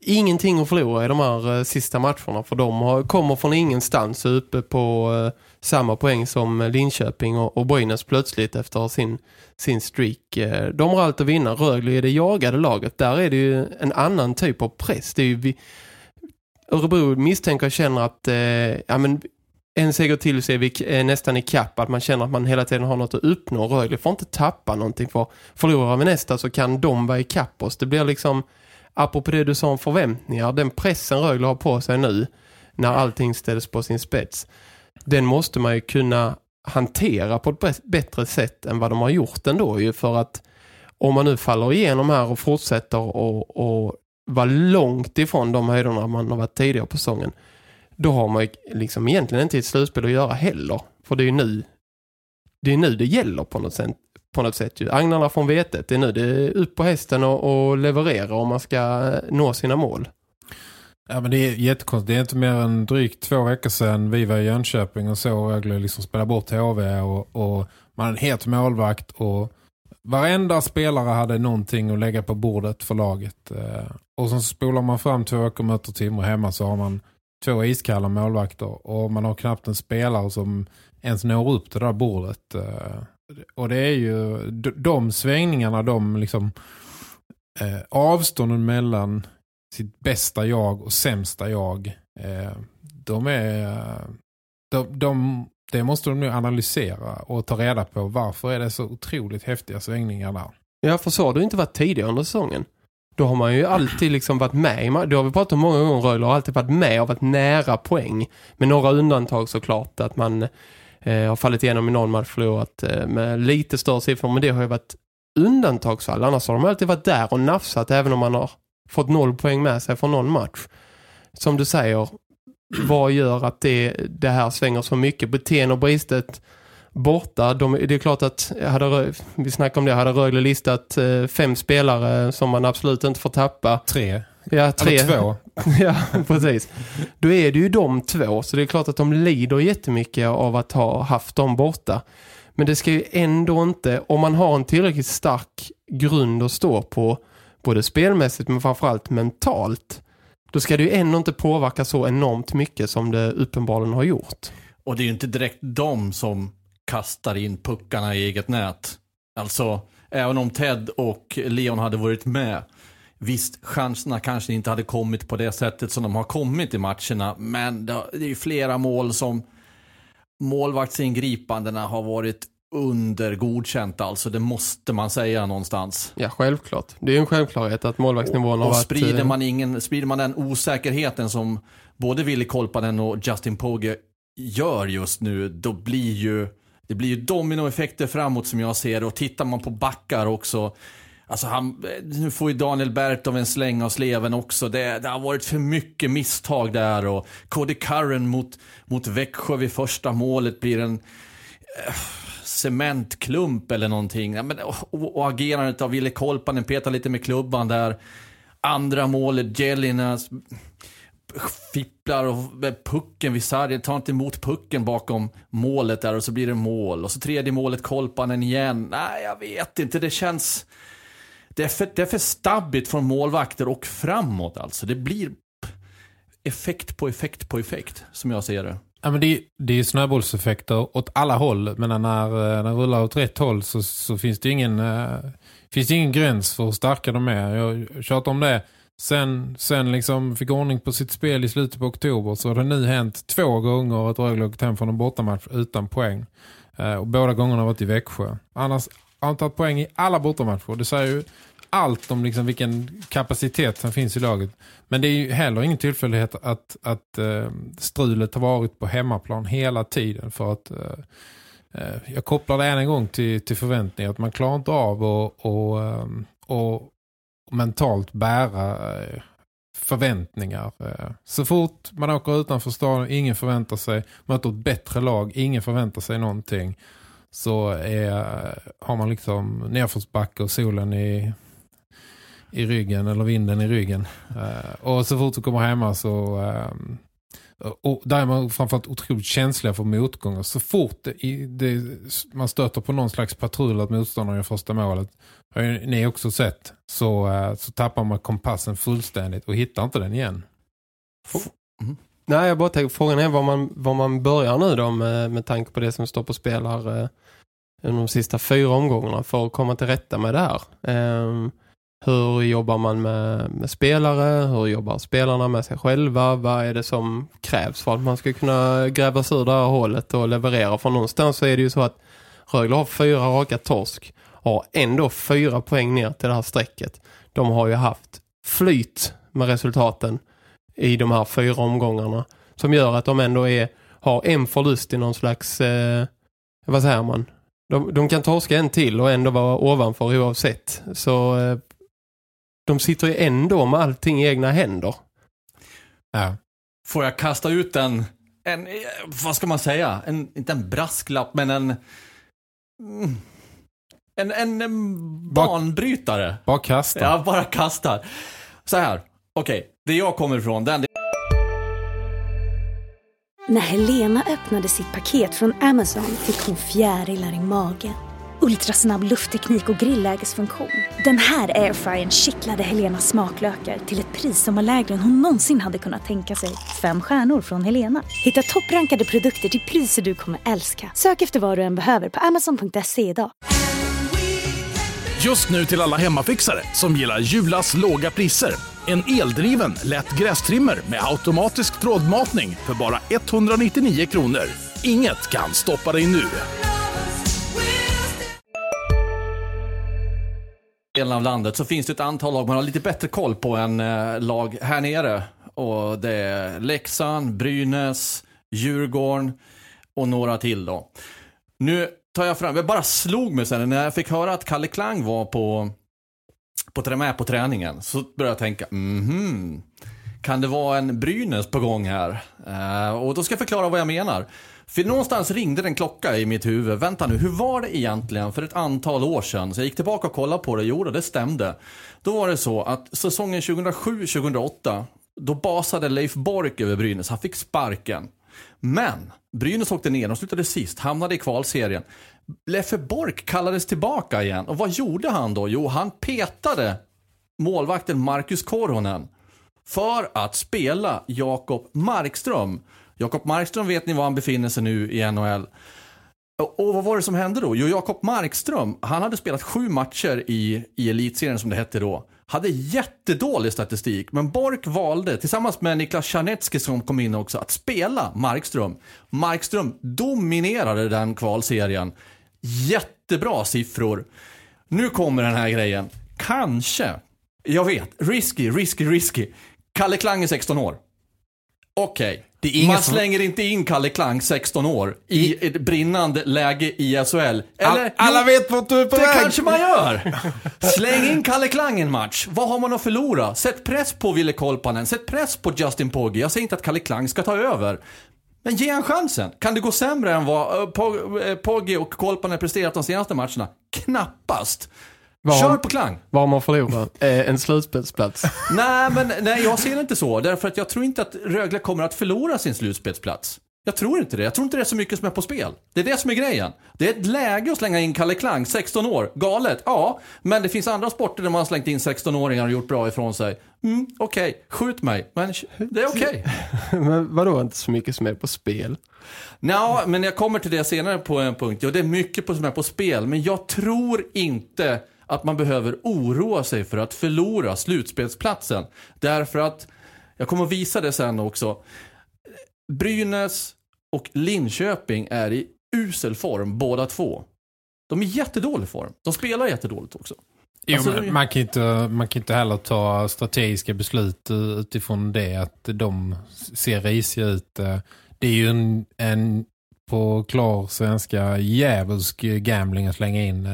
ingenting att förlora i de här eh, sista matcherna. För de har, kommer från ingenstans uppe på eh, samma poäng som Linköping och, och Brynäs plötsligt efter sin, sin streak. Eh, de har allt att vinna. Rögle är det jagade laget. Där är det ju en annan typ av press. Det är ju vi, Örebro misstänker och känner att eh, ja, men en seger till så är vi eh, nästan i kapp att man känner att man hela tiden har något att uppnå. Rögle får inte tappa någonting för förlorar vi nästa så kan de vara i kapp oss. Det blir liksom, apropå det du sa om förväntningar, den pressen Rögle har på sig nu när allting ställs på sin spets. Den måste man ju kunna hantera på ett bättre sätt än vad de har gjort ändå ju för att om man nu faller igenom här och fortsätter och, och vara långt ifrån de höjderna man har varit tidigare på säsongen då har man ju liksom egentligen inte ett slutspel att göra heller. För det är ju nu det är nu det gäller på något sätt. På något sätt ju. Agnarna från vetet. Det är nu det är upp på hästen och, och leverera om man ska eh, nå sina mål. Ja men det är jättekonstigt. Det är inte mer än drygt två veckor sedan vi var i Jönköping och så Rögle liksom spela bort HV och, och man hade en het målvakt och varenda spelare hade någonting att lägga på bordet för laget. Eh, och så spolar man fram två veckor och möter Timrå hemma så har man två iskalla målvakter och man har knappt en spelare som ens når upp till det där bordet. Eh, och det är ju de, de svängningarna, de liksom eh, avstånden mellan sitt bästa jag och sämsta jag. Eh, de är de, de, det måste de nu analysera och ta reda på varför är det så otroligt häftiga svängningar där. Ja, för så har det inte varit tidigare under säsongen. Då har man ju alltid liksom varit med. Du har vi pratat om många gånger. Röjler har alltid varit med och varit nära poäng. Med några undantag såklart. Att man eh, har fallit igenom i någon match förlorat eh, med lite större siffror. Men det har ju varit undantagsfall. Annars har de alltid varit där och nafsat även om man har fått noll poäng med sig från någon match. Som du säger, vad gör att det, det här svänger så mycket? Beten och Bristet borta. De, det är klart att hade, vi snackade om det, hade Rögle listat eh, fem spelare som man absolut inte får tappa. Tre. Ja, tre. Eller två. ja, precis. Då är det ju de två, så det är klart att de lider jättemycket av att ha haft dem borta. Men det ska ju ändå inte, om man har en tillräckligt stark grund att stå på, både spelmässigt men framförallt mentalt, då ska det ju ändå inte påverka så enormt mycket som det uppenbarligen har gjort. Och det är ju inte direkt de som kastar in puckarna i eget nät. Alltså, även om Ted och Leon hade varit med. Visst, chanserna kanske inte hade kommit på det sättet som de har kommit i matcherna. Men det är ju flera mål som målvaktsingripandena har varit under godkänt. Alltså, det måste man säga någonstans. Ja, självklart. Det är ju en självklarhet att målvaktsnivån har Och varit... sprider eh, man, ingen, sprider man den osäkerheten som både Willy Kolpanen och Justin Pogge gör just nu, då blir ju det blir ju dominoeffekter framåt som jag ser. Och tittar man på backar också, alltså han, nu får ju Daniel Bertov en släng av sleven också. Det, det har varit för mycket misstag där och Cody Curran mot, mot Växjö vid första målet blir en eh, cementklump eller någonting. Ja, men, och, och agerandet av Ville Kolpanen petar lite med klubban där. Andra målet, Jellinas fipplar och med pucken vid sargen, tar inte emot pucken bakom målet där och så blir det mål. Och så tredje målet Kolpanen igen. Nej, jag vet inte, det känns... Det är för, det är för stabbigt från målvakter och framåt alltså. Det blir effekt på effekt på effekt, som jag ser det. Ja, men det, är, det är snöbollseffekter åt alla håll. Men när, eh, när den rullar åt rätt håll så, så finns det ingen äh, finns det ingen gräns för hur starka de är. Jag tjatar om det. Sen, sen liksom fick ordning på sitt spel i slutet på oktober så har det nu hänt två gånger att Rögle åkt hem från en bortamatch utan poäng. Äh, och båda gångerna har varit i Växjö. Annars antal poäng i alla bortamatcher. Det säger ju allt om liksom vilken kapacitet som finns i laget. Men det är ju heller ingen tillfällighet att, att uh, strulet har varit på hemmaplan hela tiden för att... Uh, jag kopplar det än en gång till, till förväntningar. Att man klarar inte av att och, och, mentalt bära förväntningar. Så fort man åker utanför staden, ingen förväntar sig. Möter ett bättre lag, ingen förväntar sig någonting. Så är, har man liksom nedförsbacke och solen i i ryggen eller vinden i ryggen. Uh, och så fort du kommer hemma så... Um, och där är man framförallt otroligt känsliga för motgångar. Så fort det, det, man stöter på någon slags patrull att motståndaren gör första målet har ni också sett så, eh, så tappar man kompassen fullständigt och hittar inte den igen. Mm. Nej, jag bara tänker, frågan är var man, var man börjar nu då med, med tanke på det som står på spel här eh, de sista fyra omgångarna för att komma till rätta med det här. Eh, hur jobbar man med, med, spelare? Hur jobbar spelarna med sig själva? Vad är det som krävs för att man ska kunna gräva sig ur det här hålet och leverera? För någonstans så är det ju så att Rögle har fyra raka torsk och ändå fyra poäng ner till det här strecket. De har ju haft flyt med resultaten i de här fyra omgångarna som gör att de ändå är, har en förlust i någon slags, eh, vad säger man? De, de kan torska en till och ändå vara ovanför oavsett. Så eh, de sitter ju ändå med allting i egna händer. Ja. Får jag kasta ut en, en vad ska man säga? En, inte en brasklapp, men en... En, en, en banbrytare. Bara kasta. Ja, bara kastar. Så här, okej. Okay. Det jag kommer ifrån, den... När Helena öppnade sitt paket från Amazon fick hon fjärilar i magen ultrasnabb luftteknik och grillägesfunktion. Den här airfryern kittlade Helenas smaklökar till ett pris som var lägre än hon någonsin hade kunnat tänka sig. Fem stjärnor från Helena. Hitta topprankade produkter till priser du kommer älska. Sök efter vad du än behöver på amazon.se idag. Just nu till alla hemmafixare som gillar Julas låga priser. En eldriven, lätt grästrimmer med automatisk trådmatning för bara 199 kronor. Inget kan stoppa dig nu. Delen av landet så finns det ett antal lag man har lite bättre koll på än eh, lag här nere. Och det är Leksand, Brynäs, Djurgården och några till då. Nu tar jag fram, jag bara slog mig sen när jag fick höra att Kalle Klang var på, på, med på träningen. Så började jag tänka, mhm, kan det vara en Brynäs på gång här? Eh, och då ska jag förklara vad jag menar. För någonstans ringde en klocka i mitt huvud. Vänta nu, hur var det egentligen för ett antal år sedan? Så jag gick tillbaka och kollade på det. Jo, det stämde. Då var det så att säsongen 2007-2008, då basade Leif Bork över Brynäs. Han fick sparken. Men Brynäs åkte ner, de slutade sist, hamnade i kvalserien. Leffe Bork kallades tillbaka igen. Och vad gjorde han då? Jo, han petade målvakten Marcus Korhonen för att spela Jakob Markström. Jakob Markström vet ni var han befinner sig nu i NHL. Och vad var det som hände då? Jo, Jakob Markström, han hade spelat sju matcher i, i elitserien som det hette då. Hade jättedålig statistik, men Bork valde tillsammans med Niklas Czarnecki som kom in också att spela Markström. Markström dominerade den kvalserien. Jättebra siffror. Nu kommer den här grejen. Kanske, jag vet, risky, risky, risky. Kalle Klang är 16 år. Okej. Okay. Man som... slänger inte in Kalle Klang, 16 år, i ett brinnande läge i SHL. Eller, All, alla vet vart du är på det väg. Kanske man gör. Släng in Kalle Klang en match. Vad har man att förlora? Sätt press på Ville Kolpanen. Sätt press på Justin Pogge. Jag säger inte att Kalle Klang ska ta över. Men ge han chansen. Kan det gå sämre än vad eh, eh, Pogge och Kolpanen presterat de senaste matcherna? Knappast. Var, Kör på klang! var man förlorar eh, en slutspelsplats. nej, men nej, jag ser det inte så. Därför att jag tror inte att Rögle kommer att förlora sin slutspelsplats. Jag tror inte det. Jag tror inte det är så mycket som är på spel. Det är det som är grejen. Det är ett läge att slänga in Kalle Klang, 16 år. Galet, ja. Men det finns andra sporter där man har slängt in 16-åringar och gjort bra ifrån sig. Mm, okej, skjut mig. Men det är okej. Men vadå inte så mycket som är på spel? Nå, men jag kommer till det senare på en punkt. Ja, det är mycket på, som är på spel, men jag tror inte att man behöver oroa sig för att förlora slutspelsplatsen. Därför att, jag kommer att visa det sen också, Brynäs och Linköping är i usel form båda två. De är i jättedålig form. De spelar jättedåligt också. Jo, Alltså, men man, kan inte, man kan inte heller ta strategiska beslut utifrån det att de ser risiga ut. Uh, Det är ju en, en på klar svenska djävulsk gambling att slänga in.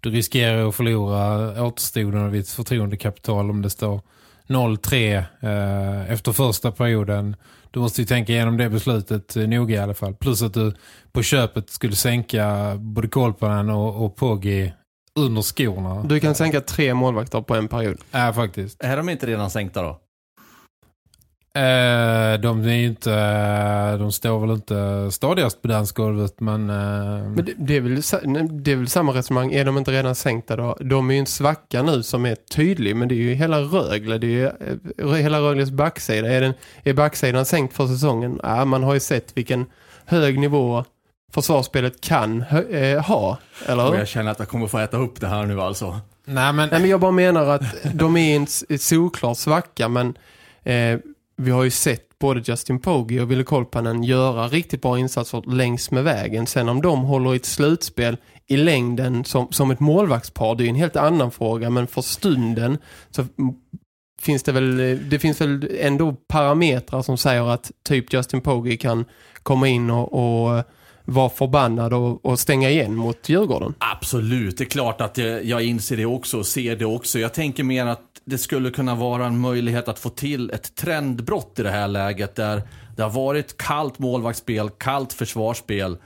Du riskerar att förlora återstoden av ditt förtroendekapital om det står 0-3 uh, efter första perioden. Du måste ju tänka igenom det beslutet uh, noga i alla fall. Plus att du på köpet skulle sänka både Kolpanen och, och Poggi under skorna. Du kan sänka tre målvakter på en period. Ja, faktiskt. Är de inte redan sänkta då? Eh, de är ju inte de står väl inte stadigast på dansgolvet men, eh, Men det, det, är väl, det är väl samma resonemang. Är de inte redan sänkta då? De är ju en svacka nu som är tydlig. Men det är ju hela Rögle. Det är ju eh, hela Rögles backsida. Är, den, är backsidan sänkt för säsongen? Ja, man har ju sett vilken hög nivå försvarsspelet kan eh, ha. Eller Och jag känner att jag kommer få äta upp det här nu alltså. nej men Nej, men jag bara menar att de är en solklar svacka, men eh, vi har ju sett både Justin Pogge och Ville Kolpanen göra riktigt bra insatser längs med vägen. Sen om de håller i ett slutspel i längden som, som ett målvaktspar, det är ju en helt annan fråga, men för stunden så finns det väl, det finns väl ändå parametrar som säger att typ Justin Pogge kan komma in och, och vara förbannad och, och stänga igen mot Djurgården. Absolut, det är klart att jag, jag inser det också och ser det också. Jag tänker mer att det skulle kunna vara en möjlighet att få till ett trendbrott i det här läget där det har varit kallt målvaktsspel, kallt försvarsspel.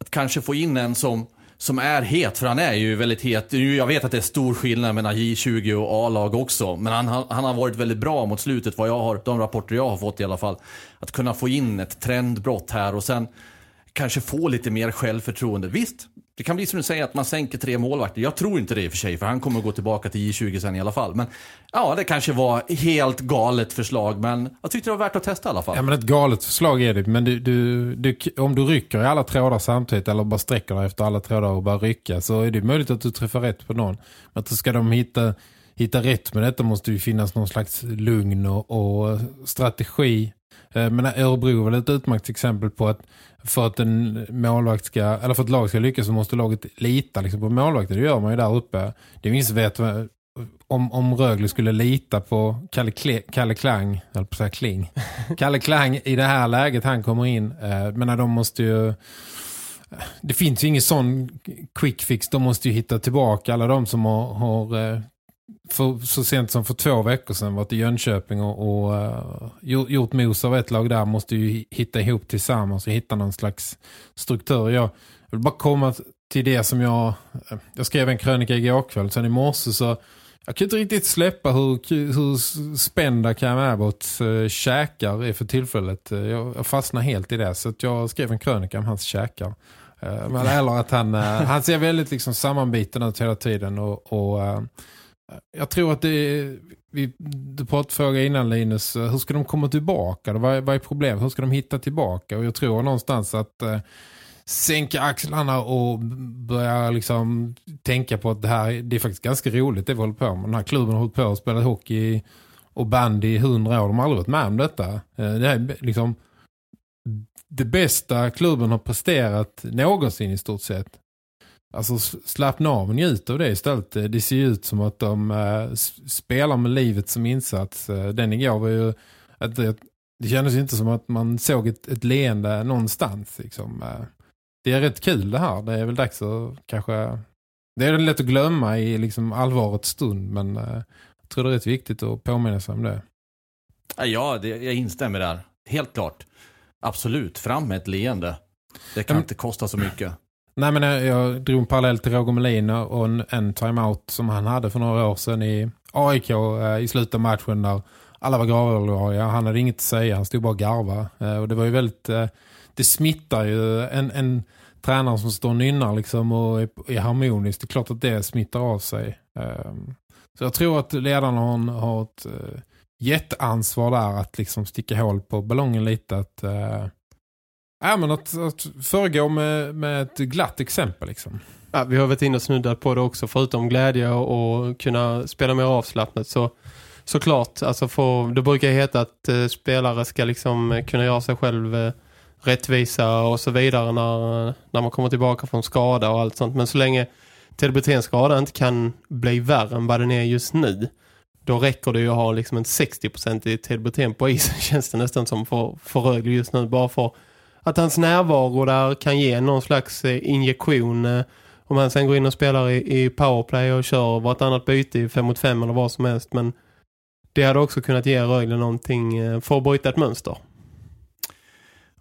Att kanske få in en som, som är het, för han är ju väldigt het. Jag vet att det är stor skillnad mellan J20 och A-lag också, men han, har- han har varit väldigt bra mot slutet, vad jag har, de rapporter jag har fått i alla fall. Att kunna få in ett trendbrott här och sen kanske få lite mer självförtroende. Visst, det kan bli som du säger att man sänker tre målvakter. Jag tror inte det i och för sig, för han kommer att gå tillbaka till J20 sen i alla fall. Men ja, det kanske var helt galet förslag, men jag tyckte det var värt att testa i alla fall. Ja men ett galet förslag är det. Men du, du, du, om du rycker i alla trådar samtidigt eller bara sträcker dig efter alla trådar och bara rycka så är det möjligt att du träffar rätt på någon. Men då ska de hitta, hitta rätt med detta måste ju finnas någon slags lugn och, och strategi. Eh, men Örebro är väl ett utmärkt exempel på att för att en målvakt ska, eller för att lag ska lyckas så måste laget lita liksom på målvakten. Det gör man ju där uppe. Det är ingen som vet om, om Rögle skulle lita på Kalle, Kle, Kalle Klang, eller på säga Kling. Kalle Klang i det här läget han kommer in. Eh, men de måste ju det finns ju ingen sån quick fix. De måste ju hitta tillbaka alla de som har, har eh, för, så sent som för två veckor sedan varit i Jönköping och, och uh, gjort, mos av ett lag där måste ju hitta ihop tillsammans och hitta någon slags struktur. Jag vill bara komma till det som jag eh, jag skrev en krönika igår kväll sen i morse så jag kan inte riktigt släppa hur, hur spända Cam Abbotts uh, käkar är för tillfället. Jag, jag fastnar helt i det så att jag skrev en krönika om hans käkar. Men eller att han, han ser väldigt liksom sammanbiten ut hela tiden och, och jag tror att det är, vi, du pratade fråga innan Linus, hur ska de komma tillbaka? Vad, är- vad är problemet? Hur ska de hitta tillbaka? Och jag tror någonstans att eh, sänka axlarna och börja liksom tänka på att det här det är faktiskt ganska roligt det vi håller på med. Den här klubben har hållit på och spelat hockey och bandy i hundra år. De har aldrig varit med om detta. Eh, Det är liksom det bästa klubben har presterat någonsin i stort sett. Alltså slappna av och njut av det istället. Eh, Det ser ju ut som att de s- spelar med livet som insats. Eh, Den igår var ju att det, det kändes inte som att man såg ett, ett leende någonstans. Liksom. Det är rätt kul det här. Det är väl dags att kanske... Det är lätt att glömma i liksom allvarets stund men eh, jag tror det är rätt viktigt att påminna sig om det. Ja, det, jag instämmer där. Helt klart. Absolut, fram med ett leende. Det kan Men- inte kosta så mycket. Nej men jag, jag drog en parallell till Roger Melin och en, en timeout som han hade för några år sedan i AIK eh, i slutet av matchen där alla var gravallvarliga. Han hade inget att säga, han stod bara och garva. Eh, och det var ju väldigt, eh, det smittar ju en, en tränare som står och nynnar liksom och är, är harmonisk. Det är klart att det smittar av sig. Eh, så jag tror att ledarna har, har ett eh, jätteansvar där att liksom sticka hål på ballongen lite. Att, eh, ja, men att, att föregå med, med ett glatt exempel liksom. Ja, vi har varit inne och snuddat på det också. Förutom glädje och, kunna spela mer avslappnat så såklart. Alltså för, det brukar heta att eh, spelare ska liksom kunna göra sig själv eh, rättvisa och så vidare när, när man kommer tillbaka från skada och allt sånt. Men så länge Ted skada inte kan bli värre än vad den är just nu då räcker det ju att ha liksom en 60% i Ted på isen känns det nästan som för, för Rögle just nu. Bara för att hans närvaro där kan ge någon slags eh, injektion eh, om han sen går in och spelar i, i powerplay och kör vartannat byte i 5 mot 5 eller vad som helst. Men det hade också kunnat ge Rögle någonting eh, för att bryta ett mönster.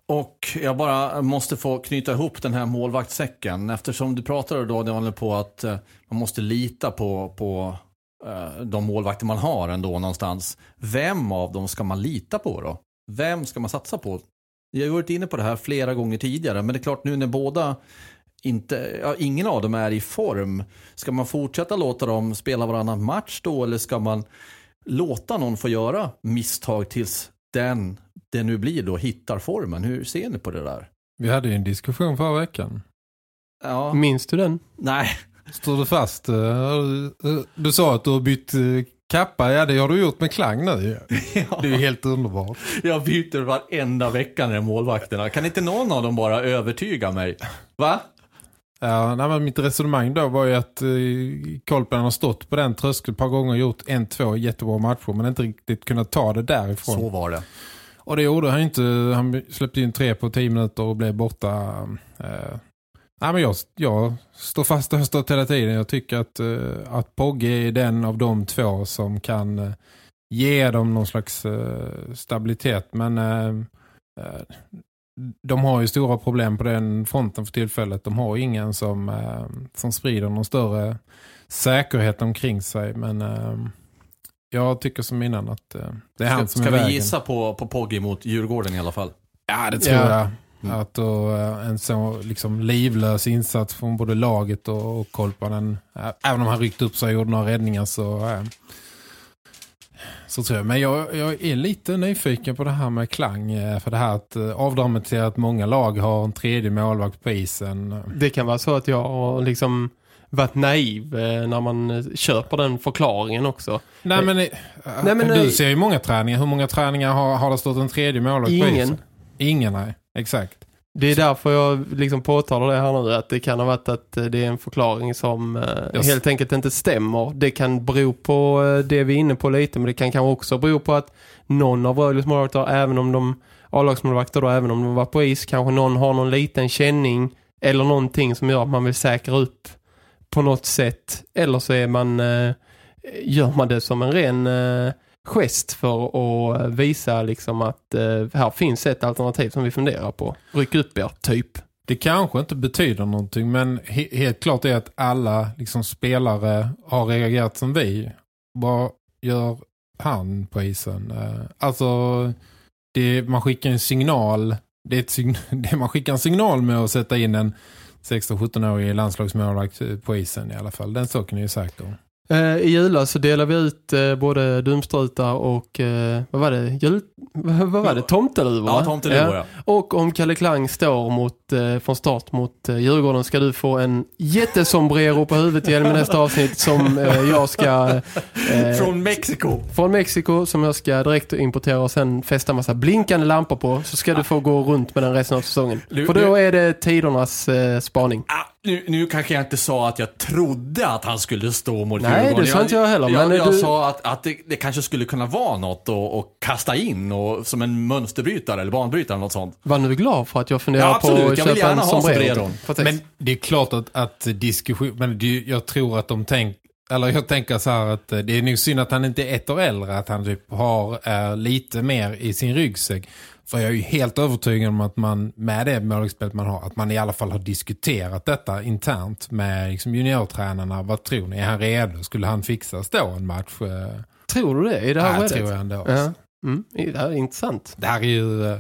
Och jag bara måste få knyta ihop den här målvaktsäcken eftersom du pratade då Daniel på att man måste lita på, på de målvakter man har ändå någonstans. Vem av dem ska man lita på då? Vem ska man satsa på? Jag har varit inne på det här flera gånger tidigare, men det är klart nu när båda inte, ja, ingen av dem är i form. Ska man fortsätta låta dem spela varannan match då eller ska man låta någon få göra misstag tills den, det nu blir då, hittar formen? Hur ser ni på det där? Vi hade ju en diskussion förra veckan. Ja. Minns du den? Nej. Står du fast? Du sa att du har bytt eh, Kappa, ja det har du gjort med klang nu. Ja. Det är ju helt underbart. Jag byter varenda vecka när målvakterna. Kan inte någon av dem bara övertyga mig? Va? Ja, nej, men mitt resonemang då var ju att eh, Kolpen har stått på den tröskeln ett par gånger och gjort en, två jättebra matcher men inte riktigt kunnat ta det därifrån. Så var det. Och det gjorde han inte. Han släppte in tre på tio minuter och blev borta eh, Nej, men jag, jag står fast och har stått hela tiden. Jag tycker att, uh, att Pogge är den av de två som kan uh, ge dem någon slags uh, stabilitet. Men de har ju stora problem på den fronten för tillfället. De har ingen som, som sprider någon större säkerhet omkring sig. Men jag tycker som innan att det är han som ska är vägen. Ska vi gissa på, på Pogge mot Djurgården i alla fall? Ja, det tror ja. jag. Mm. Att då, eh, en så liksom livlös insats från både laget och, och Kolpanen. Även om han ryckt upp sig och gjorde några räddningar så, äh, så tror jag. Men jag, jag är lite nyfiken på det här med klang. Eh, för det här att avdramatisera att många lag har en tredje målvakt på isen. Det kan vara så att jag har liksom varit naiv när man köper den förklaringen också. Nej men, nej, men du ser ju många träningar. Hur många träningar har, har det stått en tredje målvakt på isen? Ingen, nej. Exakt. Det är därför jag liksom påtalar det här nu att det kan ha varit att det är en förklaring som eh, yes. helt enkelt inte stämmer. Det kan bero på eh, det vi är inne på lite men det kan kanske också bero på att någon av Rögles målvakter, även om de A-lagsmålvakter då, även om de var på is, kanske någon har någon liten känning eller någonting som gör att man vill säkra upp på något sätt. Eller så är man, eh, gör man det som en ren gest för att eh, visa liksom att eh, här finns ett alternativ som vi funderar på. Ryck upp er, typ. Det kanske inte betyder någonting men he helt klart är att alla liksom, spelare har reagerat som vi. Vad gör han på isen? Eh, alltså, det, man skickar en signal. Det är, ett det man skickar en signal med att sätta in en 16-17-årig landslagsmålvakt eh, på isen i alla fall. Den saken är ju säker. Eh, I julas så delar vi ut eh, både dumstrutar och eh, vad var det? Jul, vad var det? Tomteluvor? Ja, tomteluvor, ja. Och om Kalle Klang står mot, från start mot Djurgården ska du få en jättesombrero på huvudet igen med nästa avsnitt som jag ska... Eh, från Mexiko. Från Mexiko som jag ska direkt importera och sen fästa massa blinkande lampor på. Så ska du få gå runt med den resten av säsongen. Du, För då är det tidernas eh, spaning. Nu, nu kanske jag inte sa att jag trodde att han skulle stå mot Nej, Djurgården. det sa inte jag heller. Jag, men jag du... sa att, att det, det, kanske skulle kunna vara något att kasta in och, som en mönsterbrytare eller banbrytare eller något sånt. Var nu glad för att jag funderar ja, på att jag köpa en sombrero. Men det är klart att, att diskussion, men det, jag tror att de tänker eller jag tänker så här att eh, det är nog synd att han inte är ett år äldre. Att han typ har eh, lite mer i sin ryggsäck. För jag är ju helt övertygad om att man med det målvaktsspelet man har, att man i alla fall har diskuterat detta internt med liksom juniortränarna. Vad tror ni? Är han redo? Skulle han fixa stå en match? Eh, Tror du det? I det här Ja, tror jag ändå. Ja. Mm. Det här är intressant. Det här är ju eh,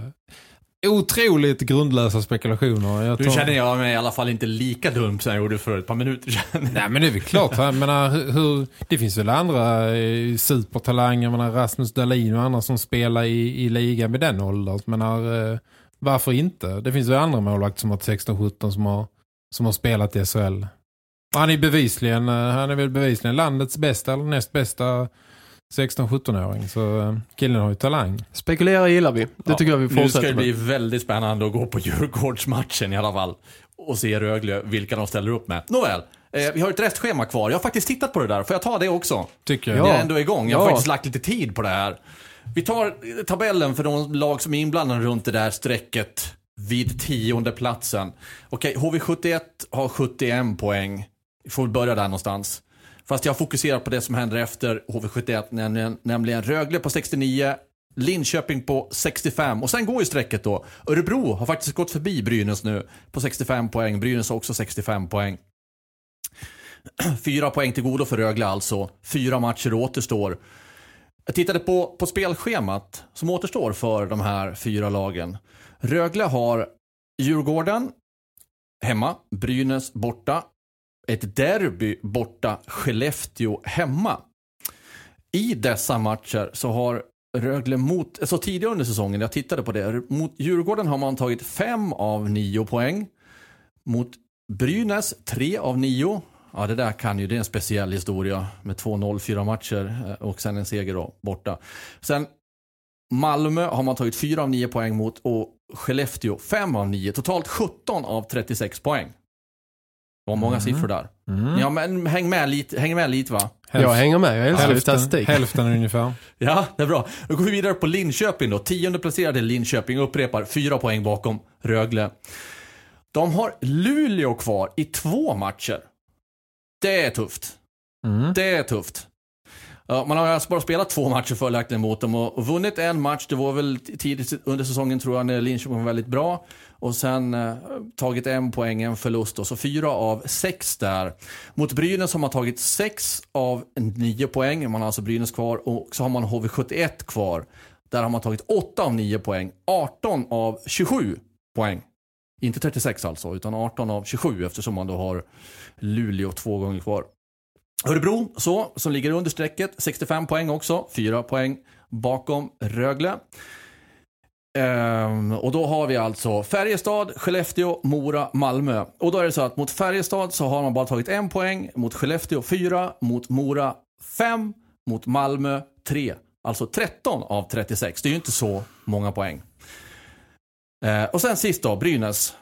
otroligt grundlösa spekulationer. Jag Nu tar- känner jag mig i alla fall inte lika dum som jag gjorde för ett par minuter sedan. Nej men det är väl klart. Jag menar, hur, det finns väl andra eh, supertalanger. Jag menar, Rasmus Dahlin och andra som spelar i, i liga med den åldern. Men menar, eh, varför inte? Det finns väl andra målvakter som har 16-17 som har, som har spelat i SHL. Och han är bevisligen, eh, han är väl bevisligen landets bästa eller näst bästa 16-17-åring. Så eh, killen har ju talang. Spekulera gillar vi. Det tycker jag vi Nu ska fortsätter det bli med. väldigt spännande att gå på Djurgårdsmatchen i alla fall. Och se Rögle, vilka de ställer upp med. Nåväl, eh, vi har ett restschema kvar. Jag har faktiskt tittat på det där. Får jag ta det också? Tycker Ja. jag. Jag är ändå igång. Jag har Ja. faktiskt lagt lite tid på det här. Vi tar eh, tabellen för de lag som är inblandade runt det där strecket vid tionde platsen. Okej, HV71 har 71 poäng. Vi får börja där någonstans. Fast jag fokuserar på det som händer efter HV71, nämligen, nämligen Rögle på 69, Linköping på 65 och sen går ju strecket då. Örebro har faktiskt gått förbi Brynäs nu på 65 poäng. Brynäs har också 65 poäng. Fyra poäng till godo för Rögle alltså. Fyra matcher återstår. Jag tittade på, på spelschemat som återstår för de här fyra lagen. Rögle har Djurgården hemma, Brynäs borta, ett derby borta, Skellefteå hemma. I dessa matcher så har Rögle mot, så tidigare under säsongen, jag tittade på det, mot Djurgården har man tagit fem av nio poäng. Mot Brynäs tre av nio. Ja, det där kan ju, det är en speciell historia med 2-0, fyra matcher eh, och sen en seger då, borta. Sen Malmö har man tagit fyra av nio poäng mot och Skellefteå fem av nio. Totalt 17 av 36 poäng. Det var många Mhm. siffror där. Mm. Ja, men häng med lite, häng med lite va? Jag hänger med, jag älskar hälften, statistik. hälften ungefär. Ja, det är bra. Då går vi vidare på Linköping då. Tionde placerade Linköping upprepar fyra poäng bakom Rögle. De har Luleå kvar i två matcher. Det är tufft. Mm. Det är tufft. Ja, man har alltså bara spelat två matcher följaktligen mot dem och, och vunnit en match. Det var väl tidigt under säsongen tror jag när Linköping var väldigt bra. Och sen eh, tagit en poäng, en förlust. Och så fyra av sex där. Mot Brynäs har man tagit sex av nio poäng. Man har alltså Brynäs kvar. Och så har man HV71 kvar. Där har man tagit åtta av nio poäng. 18 av 27 poäng. Inte 36 alltså, utan 18 av 27 eftersom man då har Luleå två gånger kvar. Örebro, så, som ligger under strecket, 65 poäng också, 4 poäng bakom Rögle. Ehm, och då har vi alltså Färjestad, Skellefteå, Mora, Malmö. Och då är det så att mot Färjestad så har man bara tagit en poäng, mot Skellefteå 4, mot Mora 5, mot Malmö 3. Alltså 13 av 36. Det är ju inte så många poäng. Ehm, och sen sist då, Brynäs.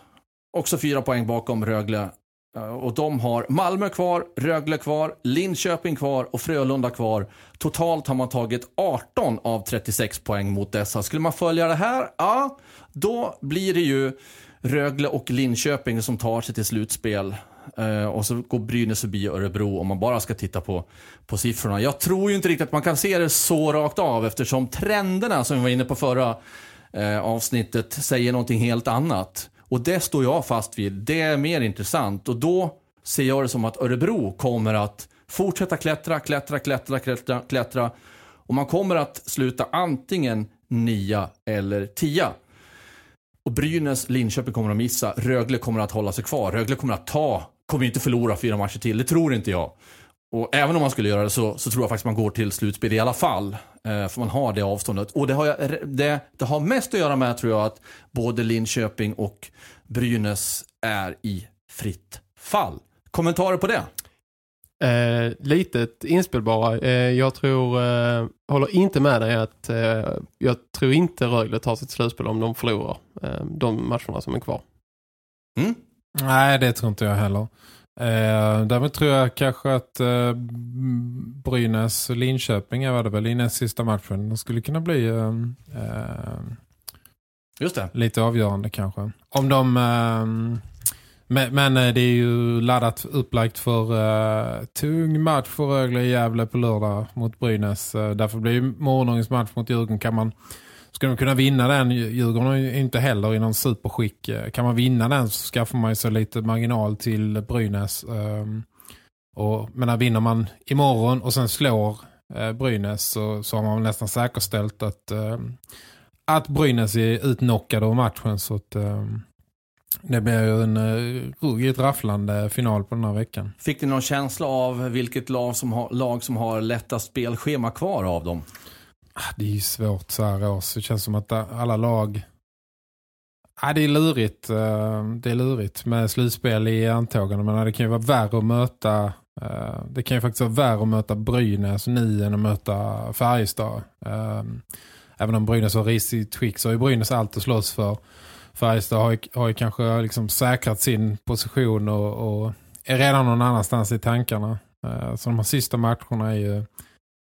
Också fyra poäng bakom Rögle. Eh, och de har Malmö kvar, Rögle kvar, Linköping kvar och Frölunda kvar. Totalt har man tagit 18 av 36 poäng mot dessa. Skulle man följa det här, ja, då blir det ju Rögle och Linköping som tar sig till slutspel. Eh, och så går Brynäs förbi Örebro om man bara ska titta på, på siffrorna. Jag tror ju inte riktigt att man kan se det så rakt av eftersom trenderna som vi var inne på förra eh, avsnittet säger någonting helt annat. Och det står jag fast vid. Det är mer intressant och då ser jag det som att Örebro kommer att fortsätta klättra, klättra, klättra, klättra, klättra. Och man kommer att sluta antingen nia eller tia. Och Brynäs, Linköping kommer att missa. Rögle kommer att hålla sig kvar. Rögle kommer att ta, kommer inte förlora fyra matcher till. Det tror inte jag. Och även om man skulle göra det så, så tror jag faktiskt man går till slutspel i alla fall. Eh, för man har det avståndet. Och det har, jag, det, det har mest att göra med tror jag att både Linköping och Brynäs är i fritt fall. Kommentarer på det? Eh, litet inspel bara. Eh, jag tror, eh, håller inte med dig att eh, jag tror inte Rögle tar sitt slutspel om de förlorar eh, de matcherna som är kvar. Mm? Nej, det tror inte jag heller. Eh, däremot tror jag kanske att eh, Brynäs och Linköping var det väl i näst sista matchen. Det skulle kunna bli eh, eh, Just det. lite avgörande kanske. Om de, eh, Men, men eh, det är ju laddat upplagt för uh, tung match för Rögle i Gävle på lördag mot Brynäs. Uh, därför blir ju morgondagens match mot Djurgården kan man Ska de kunna vinna den, Djurgården är ju inte heller i någon superskick. Eh, kan man vinna den så skaffar man sig lite marginal till Brynäs. Ehm, och, men när vinner man imorgon och sen slår eh, Brynäs så, så har man nästan säkerställt att, ehm, att Brynäs är utnockade av matchen. Så att, ehm, det blir ju en eh, ruggigt rafflande final på den här veckan. Fick du någon känsla av vilket lag som har, lag som har lättast spelschema kvar av dem? Ah, det är ju svårt så här års. Det känns som att alla lag... Ja, det är lurigt. Eh, det är lurigt med slutspel i antågande. Men det kan ju vara värre att möta... Eh, det kan ju faktiskt vara värre att möta Brynäs nu än att möta Färjestad. Eh, även om Brynäs har risigt skick så är Brynäs allt att slåss för. Färjestad har ju, har ju kanske liksom säkrat sin position och, och är redan någon annanstans i tankarna. Så de här sista matcherna är ju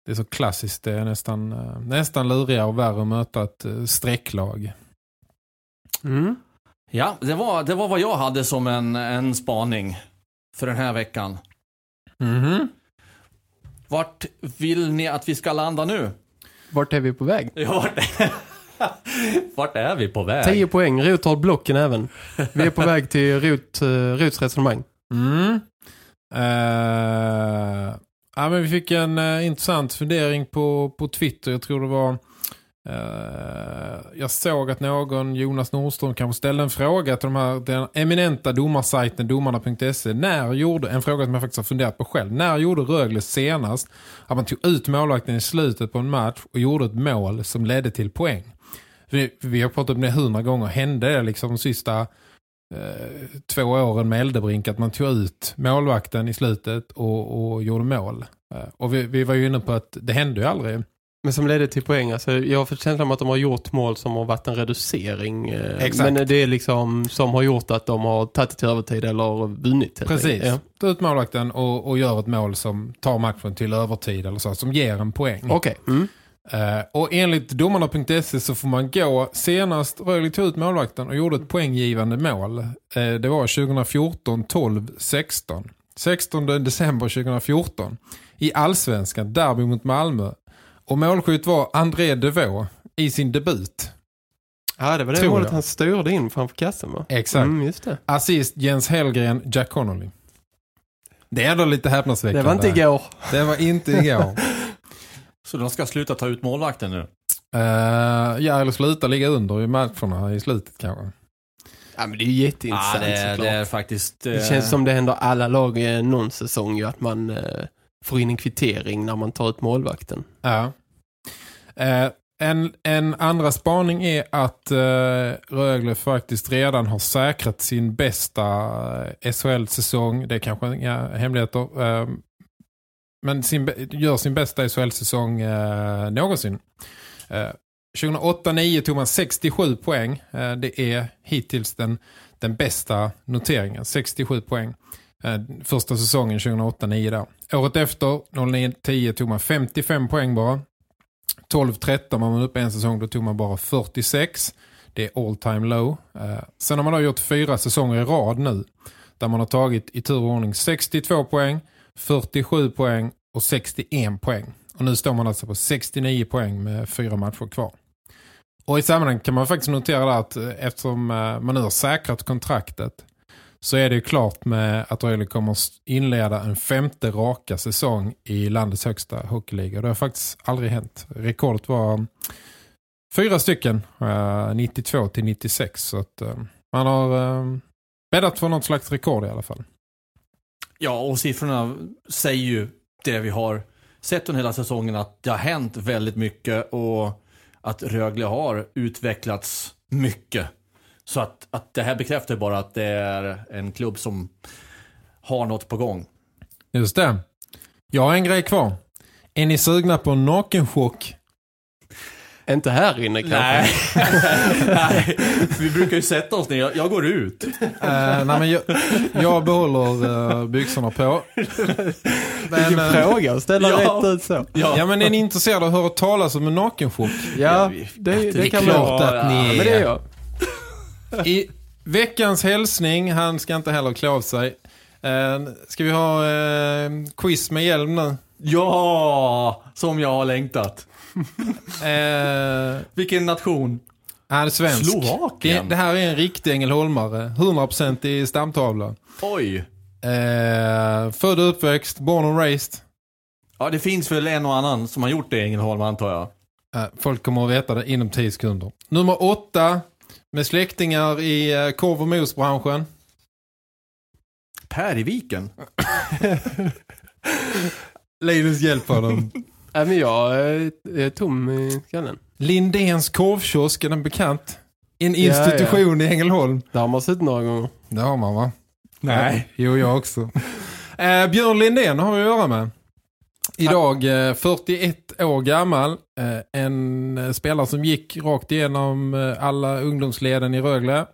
det är så klassiskt. Det är nästan, eh, nästan lurigare och värre att möta ett eh, sträcklag. Mm. Ja, det var, det var vad jag hade som en, en spaning för den här veckan. Mm. Vart vill ni att vi ska landa nu? Vart är vi på väg? Ja, vart, vart är vi på väg? 10 poäng, Rot har blocken även. Vi är på väg till Rot, uh, Rots resonemang. Mm. Uh, Ja, men vi fick en uh, intressant fundering på, på Twitter. Jag tror det var... Uh, jag såg att någon, Jonas Nordström, kanske ställde en fråga till de här, den eminenta domarsajten domarna.se. När gjorde, en fråga som jag faktiskt har funderat på själv. När gjorde Rögle senast att man tog ut målvakten i slutet på en match och gjorde ett mål som ledde till poäng? Vi, vi har pratat om det hundra gånger. Hände det liksom de sista två åren med Eldebrink att man tog ut målvakten i slutet och, och gjorde mål. Eh, och vi, vi var ju inne på att det hände ju aldrig. Men som ledde till poäng. Alltså, jag har fått känslan om att de har gjort mål som har varit en reducering. Eh, Exakt. Men det är liksom som har gjort att de har tagit till övertid eller vunnit. Precis. Ja. Ta ut målvakten och, och gör ett mål som tar matchen till övertid eller så. Som ger en poäng. Okej. Okay. Mm. Uh, och enligt domarna.se så får man gå senast Rögle tog ut målvakten och gjorde ett poänggivande mål. Uh, det var 2014, 12, 16. 16 december 2014 i Allsvenskan, derby mot Malmö. Och målskytt var André Devaux i sin debut. Ja, det var det målet han styrde in framför kassen va? Exakt. Mm, just det. Assist Jens Hellgren, Jack Connolly. Det är ändå lite häpnadsväckande. Det var inte igår. Det var inte igår. Så de ska sluta ta ut målvakten nu? Uh, ja, eller sluta ligga under i matcherna i slutet kanske. Ja, men det är ju jätteintressant ja, det, det är faktiskt... Uh... Det känns som det händer alla lag i någon säsong ju att man uh, får in en kvittering när man tar ut målvakten. Ja. Uh, en, en andra spaning är att uh, Rögle faktiskt redan har säkrat sin bästa SHL-säsong. Det är kanske inga hemligheter. Men sin, gör sin bästa SHL-säsong eh, någonsin. Eh, 2008-9 tog man 67 poäng. Eh, det är hittills den, den bästa noteringen, 67 poäng. Eh, första säsongen 2008-9 där. Året efter, 09-10, tog man 55 poäng bara. 12-13 var man uppe en säsong, då tog man bara 46. Det är all time low. Eh, sen har man då gjort fyra säsonger i rad nu. Där man har tagit i tur och ordning 62 poäng, 47 poäng och 61 poäng. Och nu står man alltså på 69 poäng med fyra matcher kvar. Och i sammanhanget kan man faktiskt notera att eh, eftersom eh, man nu har säkrat kontraktet så är det ju klart med att Rögle kommer inleda en femte raka säsong i landets högsta hockeyliga. Det har faktiskt aldrig hänt. Rekordet var mm, fyra stycken, eh, 92 till 96. Så att man har bäddat för något slags rekord i alla fall. Ja, och siffrorna säger ju det vi har sett under hela säsongen att det har hänt väldigt mycket och att Rögle har utvecklats mycket. Så att, att det här bekräftar bara att det är en klubb som har något på gång. Just det. Jag har en grej kvar. Är ni sugna på en nakenchock? Inte här inne kanske. Nej. nej. Vi brukar ju sätta oss ner. Jag, jag går ut. Uh, nej, men jag, jag behåller uh, byxorna på. Men, Vilken uh, fråga ställa ja. rätt ut så. Ja. ja, men är ni intresserade av att höra talas om en nakenchock? Ja, det, det, det kan klart att ni ja, men det är jag. I, Veckans hälsning, han ska inte heller klä av sig. Eh, ska vi ha eh, quiz med hjälm nu? Ja, som jag har längtat. Eh, Vilken nation? han är svensk. Slovakien. Det, det här är en riktig Ängelholmare. 100% i stamtavla. Oj. Eh, född och uppväxt, born and raised. Ja, det finns väl en och annan som har gjort det i Ängelholm antar jag. Eh, folk kommer att veta det inom 10 sekunder. Nummer åtta, med släktingar i eh, korv- och mosbranschen. Per i viken. Linus hjälper honom. Nej, men jag är, tom i skallen. Lindéns korvkiosk, är den bekant? En institution i Ängelholm. Där har man sett några gånger. Det har man va? Nej. Jo, jag också. Eh, Björn Lindén har vi att göra med. Idag eh, 41 år gammal. Eh, en eh, spelare som gick rakt igenom eh, alla ungdomsleden i Rögle.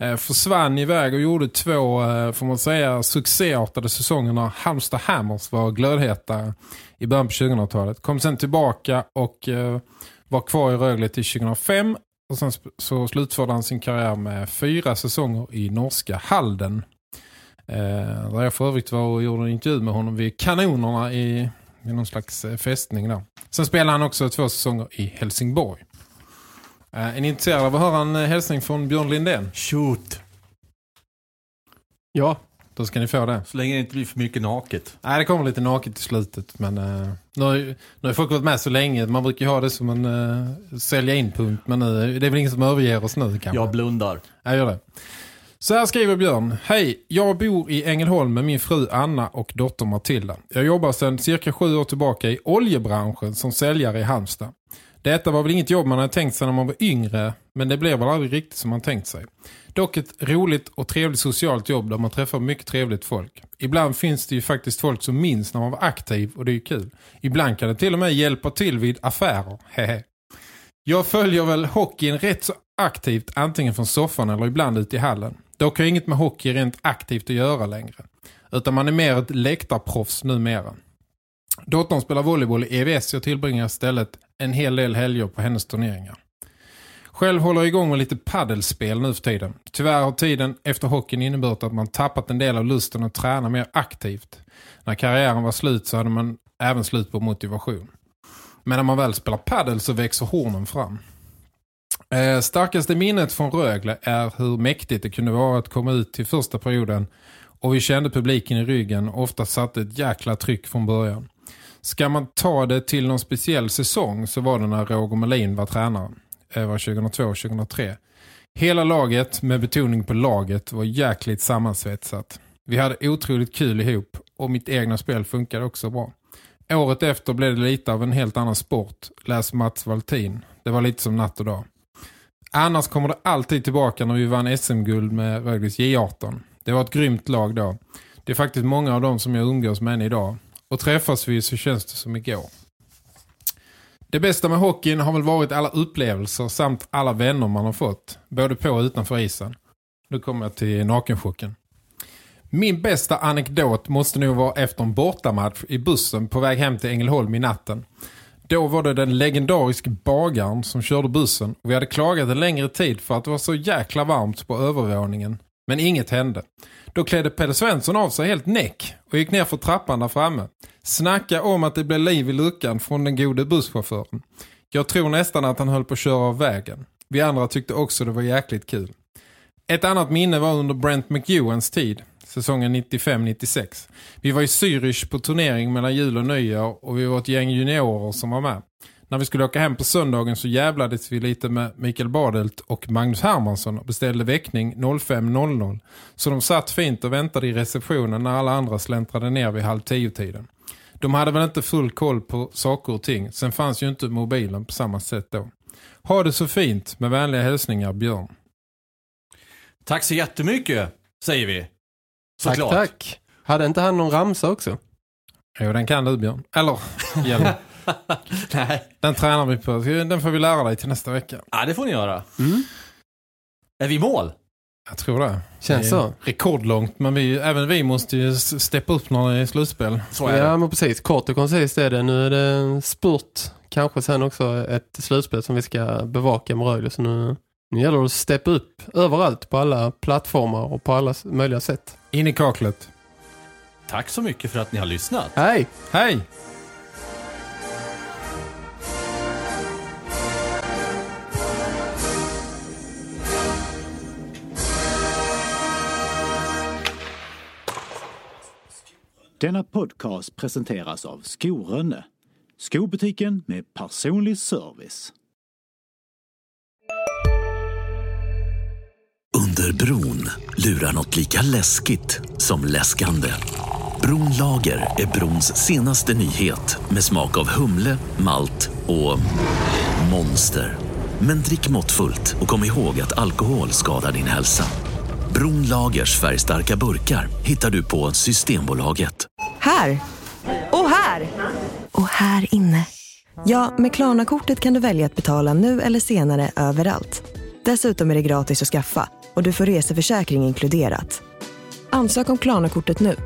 Eh, försvann iväg och gjorde två, eh, får man säga, succéartade säsonger när Halmstad Hammers var glödheta i början på 2000-talet. Kom sen tillbaka och eh, var kvar i Rögle till 2005. Och sen så slutförde han sin karriär med fyra säsonger i norska Halden. Där jag för övrigt var och gjorde en intervju med honom vid kanonerna i, i någon slags fästning där. Sen spelade han också två säsonger i Helsingborg. Eh, är ni intresserade av att höra en eh, hälsning från Björn Lindén? Shoot. Ja, Då ska ni få det. Så länge det inte blir för mycket naket. Nej, det kommer lite naket i slutet. Men eh, nu, har, ju- nu har folk varit med så länge. Man brukar ju ha det som en uh, sälja in-punkt. Men nu, det är väl ingen som överger oss nu kanske. Jag blundar. Jag gör det. Så här skriver Björn. Hej, jag bor i Ängelholm med min fru Anna och dotter Matilda. Jag jobbar sedan cirka sju år tillbaka i oljebranschen som säljare i Halmstad. Detta var väl inget jobb man hade tänkt sig när man var yngre, men det blev väl aldrig riktigt som man tänkt sig. Dock ett roligt och trevligt socialt jobb där man träffar mycket trevligt folk. Ibland finns det ju faktiskt folk som minns när man var aktiv och det är ju kul. Ibland kan det till och med hjälpa till vid affärer. Hehe. Jag följer väl hockeyn rätt så aktivt antingen från soffan eller ibland ute i hallen. Dock har inget med hockey rent aktivt att göra längre. Utan man är mer ett läktarproffs numera. Dottern spelar volleyboll i EVS och tillbringar istället en hel del helger på hennes turneringar. Själv håller jag igång med lite paddelspel nu för tiden. Tyvärr har tiden efter hockeyn inneburit att man tappat en del av lusten att träna mer aktivt. När karriären var slut så hade man även slut på motivation. Men när man väl spelar paddel så växer hornen fram. Eh, starkaste minnet från Rögle är hur mäktigt det kunde vara att komma ut till första perioden och vi kände publiken i ryggen och ofta satte ett jäkla tryck från början. Ska man ta det till någon speciell säsong så var det när Roger Melin var tränare. Det var 2002-2003. Hela laget, med betoning på laget, var jäkligt sammansvetsat. Vi hade otroligt kul ihop och mitt egna spel funkade också bra. Året efter blev det lite av en helt annan sport. Läs Mats Valtin. Det var lite som natt och dag. Annars kommer det alltid tillbaka när vi vann SM-guld med Rögles J18. Det var ett grymt lag då. Det är faktiskt många av dem som jag umgås med än idag. Och träffas vi så känns det som igår. Det bästa med hockeyn har väl varit alla upplevelser samt alla vänner man har fått. Både på och utanför isen. Nu kommer jag till nakenchocken. Min bästa anekdot måste nog vara efter en bortamatch i bussen på väg hem till Ängelholm i natten. Då var det den legendariska bagaren som körde bussen och vi hade klagat en längre tid för att det var så jäkla varmt på övervåningen. Men inget hände. Då klädde Peder Svensson av sig helt näck och gick ner för trappan där framme. Snacka om att det blev liv i luckan från den gode busschauffören. Jag tror nästan att han höll på att köra av vägen. Vi andra tyckte också det var jäkligt kul. Ett annat minne var under Brent McEwans tid, säsongen 95-96. Vi var i Zürich på turnering mellan jul och nyår och vi var ett gäng juniorer som var med. När vi skulle åka hem på söndagen så jävlades vi lite med Mikael Badelt och Magnus Hermansson och beställde väckning 05.00. Så de satt fint och väntade i receptionen när alla andra släntrade ner vid halv tio tiden. De hade väl inte full koll på saker och ting. Sen fanns ju inte mobilen på samma sätt då. Ha det så fint. Med vänliga hälsningar, Björn. Tack så jättemycket, säger vi. tack, Såklart. tack. Hade inte han någon ramsa också? Jo, den kan du, Björn. Eller. Nej. Den tränar vi på. Den får vi lära dig till nästa vecka. Ja, det får ni göra. Mm. Är vi mål? Jag tror det. Känns Det så. Rekordlångt, men vi, även vi måste ju steppa upp när det är slutspel. Så är Ja, det. men precis. Kort och koncist är det. Nu är det en spurt. Kanske sen också ett slutspel som vi ska bevaka med Rögle. Så nu Nu gäller det att steppa upp överallt på alla plattformar och på alla möjliga sätt. In i kaklet. Tack så mycket för att ni har lyssnat. Hej! Hej! Denna podcast presenteras av Skorönne. Skobutiken med personlig service. Under bron lurar något lika läskigt som läskande. Bronlager är brons senaste nyhet med smak av humle, malt och monster. Men drick måttfullt och kom ihåg att alkohol skadar din hälsa. Bronlagers färgstarka burkar hittar du på Systembolaget. Här! Och här! Och här inne. Ja, med Klarna-kortet kan du välja att betala nu eller senare överallt. Dessutom är det gratis att skaffa och du får reseförsäkring inkluderat. Ansök om Klarna-kortet nu.